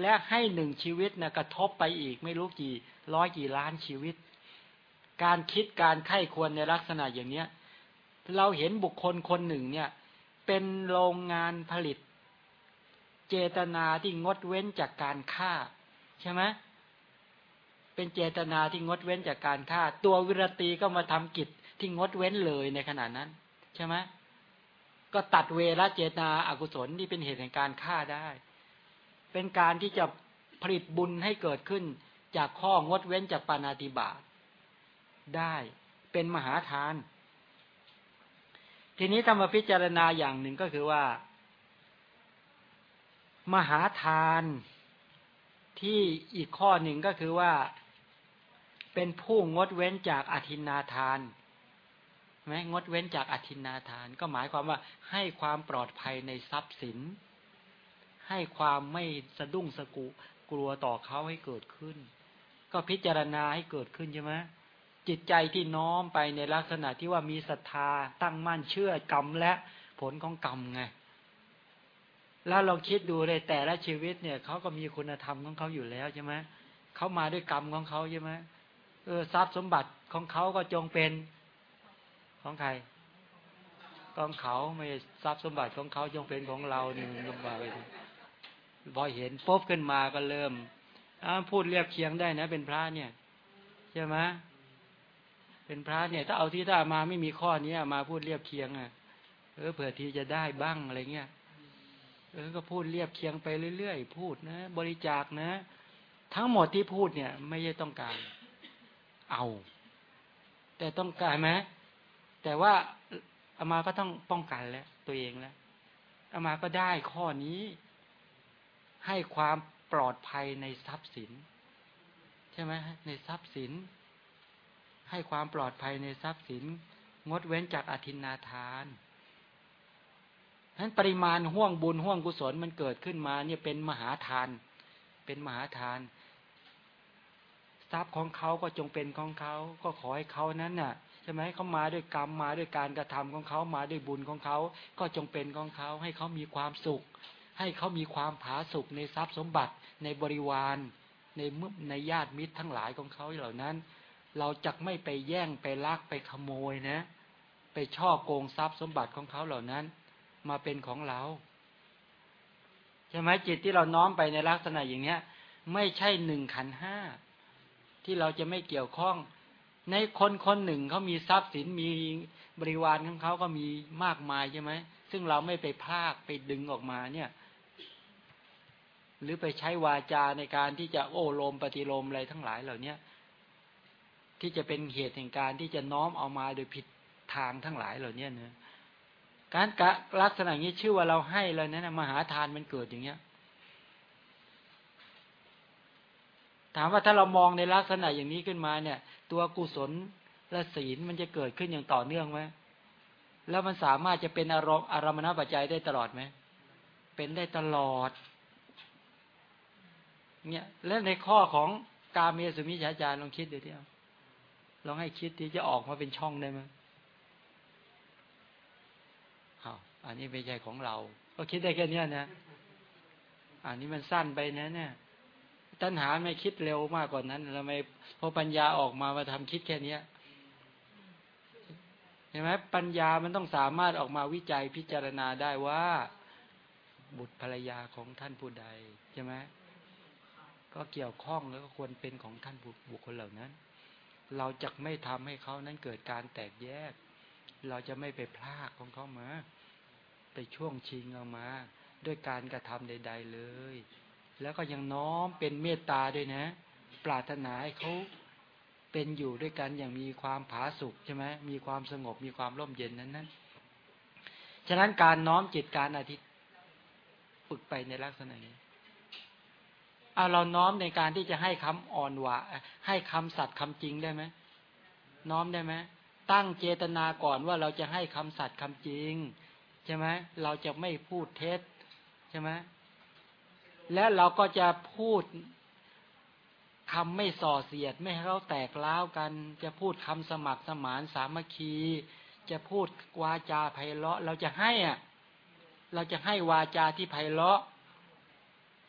และให้หนึ่งชีวิตนะกระทบไปอีกไม่รู้กี่ร้อยกี่ล้านชีวิต การคิดการไข้ควรในลักษณะอย่างเนี้ย เราเห็นบุคคลคนหนึ่งเนี่ย เป็นโรงงานผลิต เจตนาที่งดเว้นจากการฆ่า ใช่ไหมเเป็นเจตนาที่งดเว้นจากการฆ่า ตัววิรตีก็มาทำกิจที่งดเว้นเลยในขณะนั้น ใช่ไหมก็ตัดเวรเจตนาอากุศลที่เป็นเหตุแห่งการฆ่าได้ เป็นการที่จะผลิตบุญให้เกิดขึ้น จากข้องดเว้นจากปานาติบาตได้เป็นมหาทาน ทีนี้ธรรมพิจารณาอย่างหนึ่งก็คือว่า มหาทานที่อีกข้อหนึ่งก็คือว่า เป็นผู้งดเว้นจากอธินาทานไหมงดเว้นจากอธินาทาน ก็หมายความว่าให้ความปลอดภัยในทรัพย์สิน ให้ความไม่สะดุ้งสะกุกลัวต่อเขาให้เกิดขึ้น ก็พิจารณาให้เกิดขึ้นใช่ไหมจิตใจที่น้อมไปในลักษณะที่ว่ามีศรัทธาตั้งมั่นเชื่อกรรมและผลของกรรมไง แล้วลองคิดดูเลยแต่ละชีวิตเนี่ยเขาก็มีคุณธรรมของเขาอยู่แล้วใช่ไหมเขามาด้วยกรรมของเขาใช่ไหม เออทรัพย์สมบัติของเขาก็จงเป็นของใครของเขาไม่ทรัพย์สมบัติของเขาจงเป็นของเราหนึ่งลงมาไปพอเห็นปุ๊บขึ้นมาก็เริ่มพูดเรียบเคียงได้นะ เป็นพระเนี่ยใช่ไหมเป็นพระเนี่ย ถ้าเอาที่ถ้ามาไม่มีข้อนี้มาพูดเรียบเคียงอะเออเผื่อที่จะได้บ้างอะไรเงี้ยเออก็พูดเรียบเคียงไปเรื่อยๆพูดนะ บริจาคนะ ทั้งหมดที่พูดเนี่ย ไม่ใช่ต้องการ เอา แต่ต้องการไหมแต่ว่าอามาก็ต้องป้องกันแล้ว ตัวเองแล้วอามาก็ได้ข้อนี้ ให้ความปลอดภัยในทรัพย์สิน ใช่ไหมในทรัพย์สิน ให้ความปลอดภัยในทรัพย์สิน งดเว้นจากอธินาทานนั้นปริมาณห่วงบุญห่วงกุศลมันเกิดขึ้นมา เนี่ยเป็นมหาทาน เป็นมหาทาน รัพย์ของเขาก็จงเป็นของเขา ก็ขอให้เขานั้นน่ะใช่ไหมเขามาด้วยกรรมมาด้วยการกระทำของเขามาด้วยบุญของเขา ก็จงเป็นของเขา ให้เขามีความสุข ให้เขามีความผาสุกในทรัพย์สมบัติในบริวารในมือในญาติมิตรทั้งหลายของเขาเหล่านั้น เราจะไม่ไปแย่งไปลักไปขโมยนะ ไปช่อโกงทรัพย์สมบัติของเขาเหล่านั้น มาเป็นของเราใช่ไหมจิตที่เราน้อมไปในลักษณะอย่างเนี้ย ไม่ใช่หนึ่งขันห้า ที่เราจะไม่เกี่ยวข้อง ในคนคนหนึ่งเขามีทรัพย์สินมีบริวารของเขาก็มีมากมายใช่ไหมซึ่งเราไม่ไปพากไปดึงออกมาเนี่ย หรือไปใช้วาจาในการที่จะโอ้ลมปฏิโลมอะไรทั้งหลายเหล่านี้ที่จะเป็นเหตุแห่งการที่จะน้อมเอามาโดยผิดทางทั้งหลายเหล่านี้เนะการลักษณะนี้ชื่อว่าเราให้เลยนะมหาทานมันเกิดอย่างเงี้ย ถามว่าถ้าเรามองในลักษณะอย่างนี้ขึ้นมาเนี่ย ตัวกุศลและศีลมันจะเกิดขึ้นอย่างต่อเนื่องไหมแล้วมันสามารถจะเป็นอารมณ์อารมณปัจจัยได้ตลอดไหม เป็นได้ตลอด เนี่ย แล้วในข้อของกาเมสุมิชาจารลองคิดดูที่ลองให้คิดที่จะออกมาเป็นช่องได้ไหมอันนี้ไม่ใช่ของเรา ก็คิดได้แค่นี้นะ อันนี้มันสั้นไปนะเนี่ย ตัณหาไม่คิดเร็วมากกว่านั้นทำไมพอปัญญาออกมามาทำคิดแค่เนี้ยเห็นไหมปัญญามันต้องสามารถออกมาวิจัยพิจารณาได้ว่า บุตรภรรยาของท่านผู้ใดใช่ไหมก็เกี่ยวข้องแล้วก็ควรเป็นของท่านบุคคลเหล่านั้น เราจะไม่ทำให้เขานั้นเกิดการแตกแยก เราจะไม่ไปพลากของเขามา ไปช่วงชิงเอามา ด้วยการกระทำใด ๆ เลย แล้วก็ยังน้อมเป็นเมตตาด้วยนะ ปรารถนาให้เขาเป็นอยู่ด้วยกันอย่างมีความผาสุกใช่ไหมมีความสงบมีความร่มเย็นนั้นนั้นฉะนั้นการน้อมจิตการอธิตต์ฝึกไปในลักษณะนี้เอาเราน้อมในการที่จะให้คำอ่อนหวาให้คำสัตย์คำจริงได้ไหมน้อมได้ไหมตั้งเจตนาก่อนว่าเราจะให้คำสัตย์คำจริง ใช่ไหมเราจะไม่พูดเท็จใช่ไหม และเราก็จะพูดคำไม่ส่อเสียดไม่ให้เขาแตกล้าวกัน จะพูดคำสมัครสมานสามัคคี จะพูดวาจาไพเราะ เราจะให้อะ เราจะให้วาจาที่ไพเราะ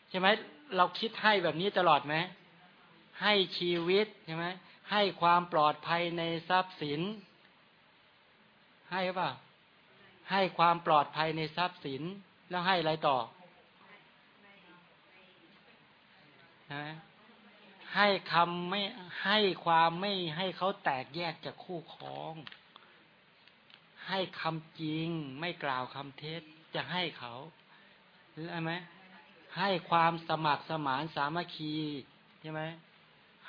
ใช่ไหมเราคิดให้แบบนี้ตลอดไหมให้ชีวิตใช่ไหมให้ความปลอดภัยในทรัพย์สิน ให้ป่ะให้ความปลอดภัยในทรัพย์สิน แล้วให้อะไรต่อ ให้คำไม่ให้ความไม่ให้เขาแตกแยกจากคู่ครอง ให้คำจริงไม่กล่าวคำเท็จจะให้เขาใช่ไหมให้ความสมัครสมานสามัคคีใช่ไหม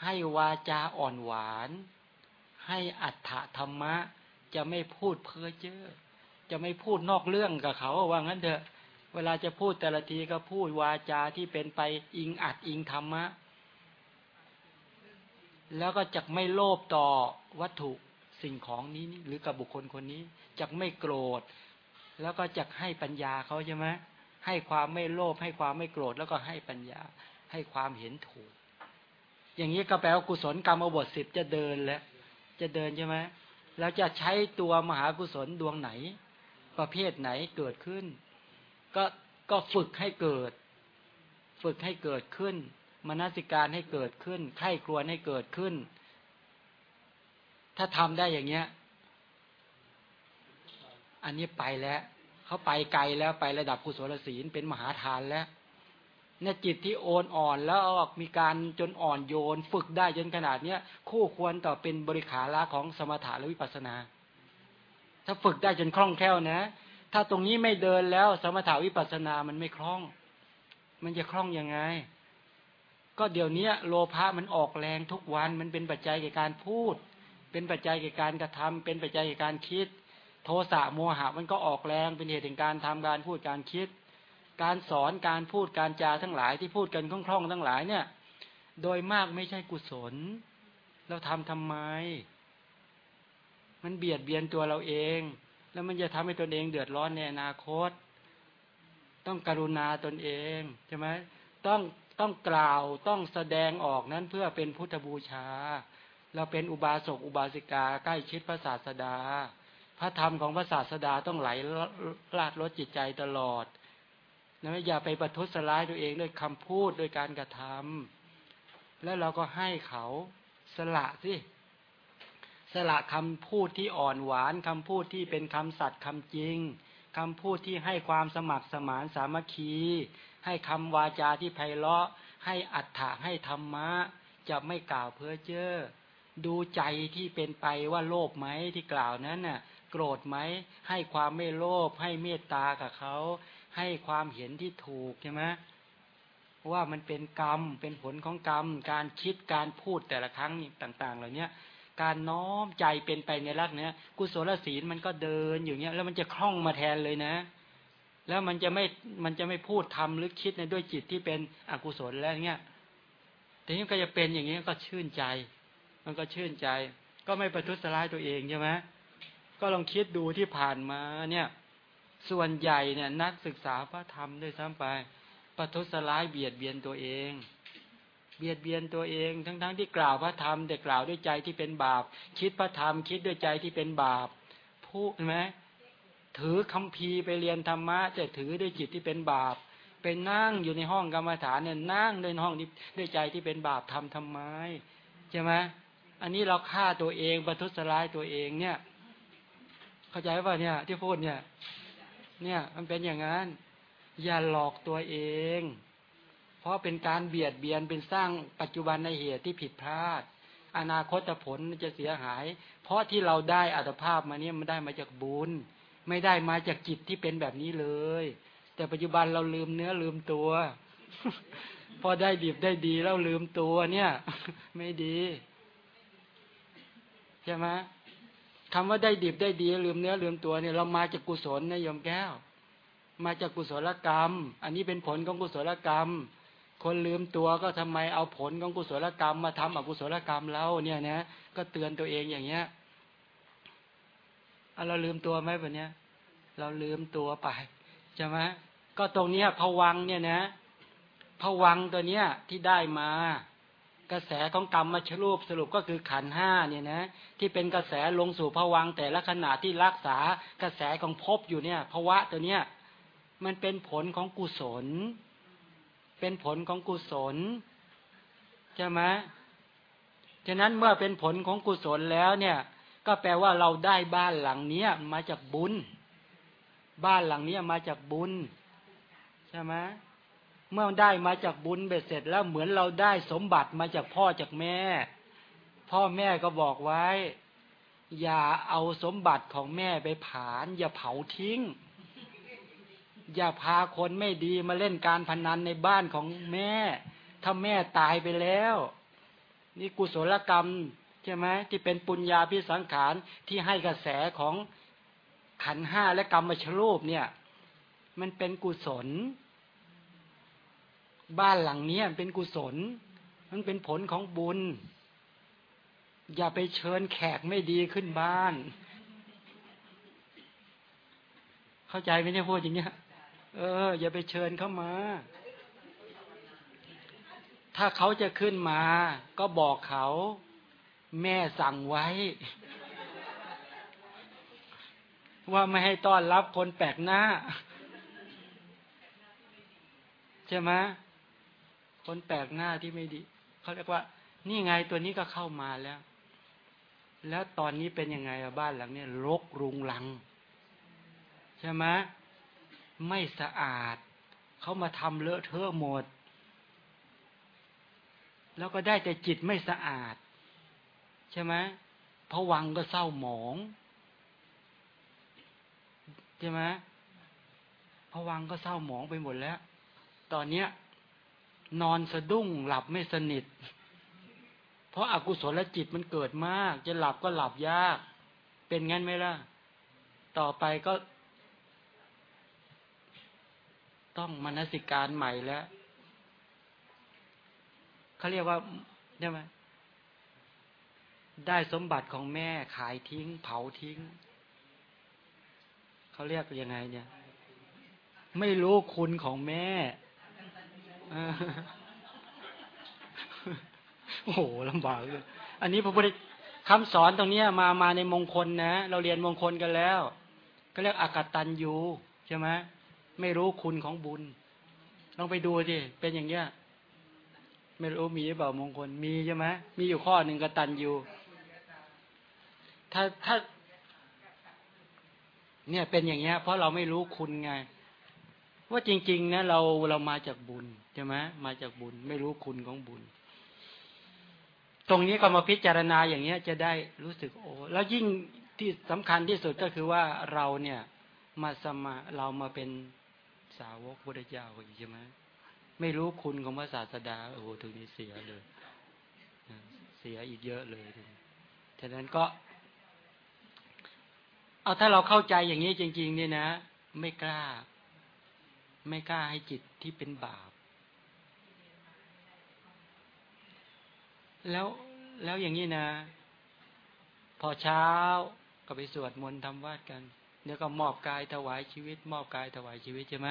ให้วาจาอ่อนหวาน ให้อัตถธรรมะ จะไม่พูดเพ้อเจ้อจะไม่พูดนอกเรื่องกับเขาว่างั้นเถอะ เวลาจะพูดแต่ละทีก็พูดวาจาที่เป็นไปอิงอัดอิงธรรมะ แล้วก็จะไม่โลภต่อวัตถุสิ่งของนี้หรือกับบุคคลคนนี้จะไม่โกรธ แล้วก็จะให้ปัญญาเขาใช่ไหมให้ความไม่โลภให้ความไม่โกรธแล้วก็ให้ปัญญา ให้ความเห็นถูก อย่างนี้ก็แปลว่ากุศลกรรมบทสิบจะเดินแล้ว จะเดินใช่ไหมแล้วจะใช้ตัวมหากุศลดวงไหน ประเภทไหนเกิดขึ้น ก็ก็ฝึกให้เกิด ฝึกให้เกิดขึ้นมนสิการให้เกิดขึ้นไข้ครวนให้เกิดขึ้น ถ้าทำได้อย่างเงี้ย อันนี้ไปแล้วเขาไปไกลแล้วไประดับกุศลศีลเป็นมหาทานแล้วเนี่ยจิตที่โอนอ่อนแล้วมีการจนอ่อนโยน ฝึกได้จนขนาดเนี้ยคู่ควรต่อเป็นบริขาระของสมถะและวิปัสสนา ถ้าฝึกได้จนคล่องแคล่วนะ ถ้าตรงนี้ไม่เดินแล้ว สมถาวิปัสสนามันไม่คล่อง มันจะคล่องยังไง ก็เดี๋ยวนี้โลภะมันออกแรงทุกวัน มันเป็นปัจจัยแก่การพูด เป็นปัจจัยแก่การกระทำเป็นปัจจัยแก่การคิด โทสะโมหะมันก็ออกแรงเป็นเหตุแห่งการทำการพูดการคิด การสอนการพูดการจาทั้งหลายที่พูดกันคล่องๆทั้งหลายเนี่ย โดยมากไม่ใช่กุศล เราทำทำไม มันเบียดเบียนตัวเราเอง แล้วมันจะทำให้ตนเองเดือดร้อนในอนาคต ต้องกรุณาตนเองใช่ไหมต้องต้องกล่าวต้องแสดงออกนั้นเพื่อเป็นพุทธบูชา เราเป็นอุบาสกอุบาสิกาใกล้ชิดพระศาสดา พระธรรมของพระศาสดาต้องไหลลาดลดจิตใจตลอดนะอย่าไปประทุษร้ายตัวเองด้วยคำพูดด้วยการกระทำแล้วเราก็ให้เขาสละสิ สละคำพูดที่อ่อนหวานคำพูดที่เป็นคำสัตย์คำจริงคำพูดที่ให้ความสมัครสมานสามัคคี ให้คำวาจาที่ไพเราะ ให้อัตถะให้ธรรมะ จะไม่กล่าวเพ้อเจ้อดูใจที่เป็นไปว่าโลภไหมที่กล่าวนั้นน่ะ โกรธไหมให้ความไม่โลภให้เมตตากับเขา ให้ความเห็นที่ถูกใช่ไหมว่ามันเป็นกรรมเป็นผลของกรรม การคิดการพูดแต่ละครั้งต่าง ๆ เหล่านี้ การน้อมใจเป็นไปในรักเนี้ยกุศลศีลมันก็เดินอยู่เนี้ยแล้วมันจะคล่องมาแทนเลยนะ แล้วมันจะไม่มันจะไม่พูดทำหรือคิดในด้วยจิตที่เป็นอกุศลแล้วเนี้ยทีนี้ก็จะเป็นอย่างนี้ก็ชื่นใจ มันก็ชื่นใจ ก็ไม่ประทุษร้ายตัวเองใช่ไหมก็ลองคิดดูที่ผ่านมาเนี่ย ส่วนใหญ่เนี่ย นักศึกษาพระธรรมด้วยซ้ำไปประทุษร้ายเบียดเบียนตัวเอง เบียดเบียนตัวเอง ทั้งๆทที่กล่าวพระธรรมแต่กล่าวด้วยใจที่เป็นบาป คิดพระธรรมคิดด้วยใจที่เป็นบาปพูดไหมถือคำพีร์ไปเรียนธรรมะแต่ถือด้วยจิตที่เป็นบาปไปนั่งอยู่ในห้องกรรมฐานเนี่ยนั่งในห้องนี้ด้วยใจที่เป็นบาปทำทำไมใช่ไหมอันนี้เราฆ่าตัวเองประทุษร้ายตัวเองเนี่ย เข้าใจป่ะเนี่ย ที่พูดเนี่ย เนี่ยมันเป็นอย่างนั้น อย่าหลอกตัวเอง เพราะเป็นการเบียดเบียนเป็นสร้างปัจจุบันในเหตุที่ผิดพลาด อนาคตผลจะเสียหาย เพราะที่เราได้อัตภาพมาเนี่ยมันได้มาจากบุญ ไม่ได้มาจากจิตที่เป็นแบบนี้เลย แต่ปัจจุบันเราลืมเนื้อลืมตัว พอได้ดีบได้ดีแล้วลืมตัวเนี่ย ไม่ดีใช่ไหมคำว่าได้ดีได้ดีลืมเนื้อลืมตัวเนี่ยเรามาจากกุศลนะยมแก้ว มาจากกุศลกรรม อันนี้เป็นผลของกุศลกรรม คนลืมตัวก็ทำไมเอาผลของกุศลกรรมมาทำอกุศลกรรมแล้วเนี่ยนะ ก็เตือนตัวเองอย่างเงี้ยเราลืมตัวไหมแบบเนี้ย เราลืมตัวไปใช่ไหมก็ตรงเนี้ยผวังเนี่ยนะผวังตัวเนี้ยที่ได้มา กระแสของกรรมมาชรูปสรุปก็คือขันห้าเนี่ยนะ ที่เป็นกระแสลงสู่ผวังแต่ละขณะที่รักษากระแสของภพอยู่เนี่ยภวะตัวเนี้ยมันเป็นผลของกุศล เป็นผลของกุศลใช่ไหมฉะนั้นเมื่อเป็นผลของกุศลแล้วเนี่ย ก็แปลว่าเราได้บ้านหลังเนี้ยมาจากบุญ บ้านหลังเนี้ยมาจากบุญใช่ไหมเมื่อได้มาจากบุญเบ็ดเสร็จแล้วเหมือนเราได้สมบัติมาจากพ่อจากแม่ พ่อแม่ก็บอกไว้ อย่าเอาสมบัติของแม่ไปผาน อย่าเผาทิ้ง อย่าพาคนไม่ดีมาเล่นการพนันในบ้านของแม่ ถ้าแม่ตายไปแล้ว นี่กุศลกรรมใช่ไหมที่เป็นปุญญาพิสังขารที่ให้กระแสของขันห้าและกรรมชรูปเนี่ย มันเป็นกุศล บ้านหลังนี้เป็นกุศล มันเป็นผลของบุญ อย่าไปเชิญแขกไม่ดีขึ้นบ้าน เข้าใจไหมเนี่ยพูดอย่างเงี้ย เออ อย่าไปเชิญเข้ามา ถ้าเขาจะขึ้นมา ก็บอกเขา แม่สั่งไว้ ว่าไม่ให้ต้อนรับคนแปลกหน้า ใช่ไหมคนแปลกหน้าที่ไม่ดี เขาเรียกว่า นี่ไงตัวนี้ก็เข้ามาแล้ว แล้วตอนนี้เป็นยังไงบ้านหลังนี้รกรุงรัง ใช่ไหม ไม่สะอาด เขามาทำเลอะเทอะหมด แล้วก็ได้แต่จิตไม่สะอาด ใช่ไหมพวังก็เศร้าหมอง ใช่ไหมพวังก็เศร้าหมองไปหมดแล้ว ตอนเนี้ย นอนสะดุ้งหลับไม่สนิท เพราะอากุศลจิตมันเกิดมาก จะหลับก็หลับยาก เป็นงั้นไหมล่ะ ต่อไปก็ ต้องมนสิการใหม่แล้วเขาเรียกว่าใช่ไหมได้สมบัติของแม่ขายทิ้ง เผาทิ้ง เขาเรียกยังไง เนี่ย ไม่รู้คุณของแม่โอ้โหลำบากเลยอันนี้พระพุทธคำสอนตรงนี้มามาในมงคลนะ เราเรียนมงคลกันแล้ว ก็เรียกอากตันยูใช่ไหม ไม่รู้คุณของบุญลองไปดูสิเป็นอย่างเงี้ย ไม่รู้มีหรือเปล่ามงคลมีใช่ไหมมีอยู่ข้อหนึ่งกตันอยู่ ถ้าถ้า เนี่ยเป็นอย่างเงี้ย เพราะเราไม่รู้คุณไง ว่าจริง ๆ นะเราเรามาจากบุญใช่ไหมมาจากบุญ ไม่รู้คุณของบุญ ตรงนี้ก็มาพิจารณาอย่างเงี้ย จะได้รู้สึกโอ้แล้วยิ่งที่สำคัญที่สุดก็คือว่าเราเนี่ย มาสมาเรามาเป็น สาวกพุทธเจ้าอีกใช่ไหมไม่รู้คุณของพระศาสดาโอ้โหถึงนี้เสียเลยเสียอีกเยอะเลยฉะนั้นก็ เอาถ้าเราเข้าใจอย่างนี้จริง ๆ เนี่ยนะ ไม่กล้า ไม่กล้าให้จิตที่เป็นบาป แล้วแล้วอย่างนี้นะ พอเช้าก็ไปสวดมนต์ทำวาดกัน เดี๋ยวก็มอบกายถวายชีวิต มอบกายถวายชีวิตใช่ไหม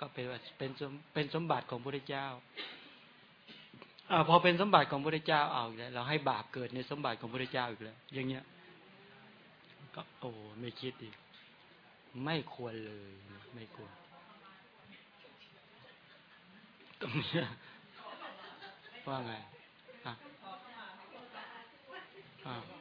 ก็เป็นเป็นเป็นสมบัติของพระเจ้าอพอเป็นสมบัติของพระเจ้าเอาแล้วเราให้บาปเกิดในสมบัติของพระเจ้าอีกแล้วอย่างเงี้ย ก็โอ้ไม่คิดอีกไม่ควรเลย ไม่ควรตรงนี้ว่าไงอะอะ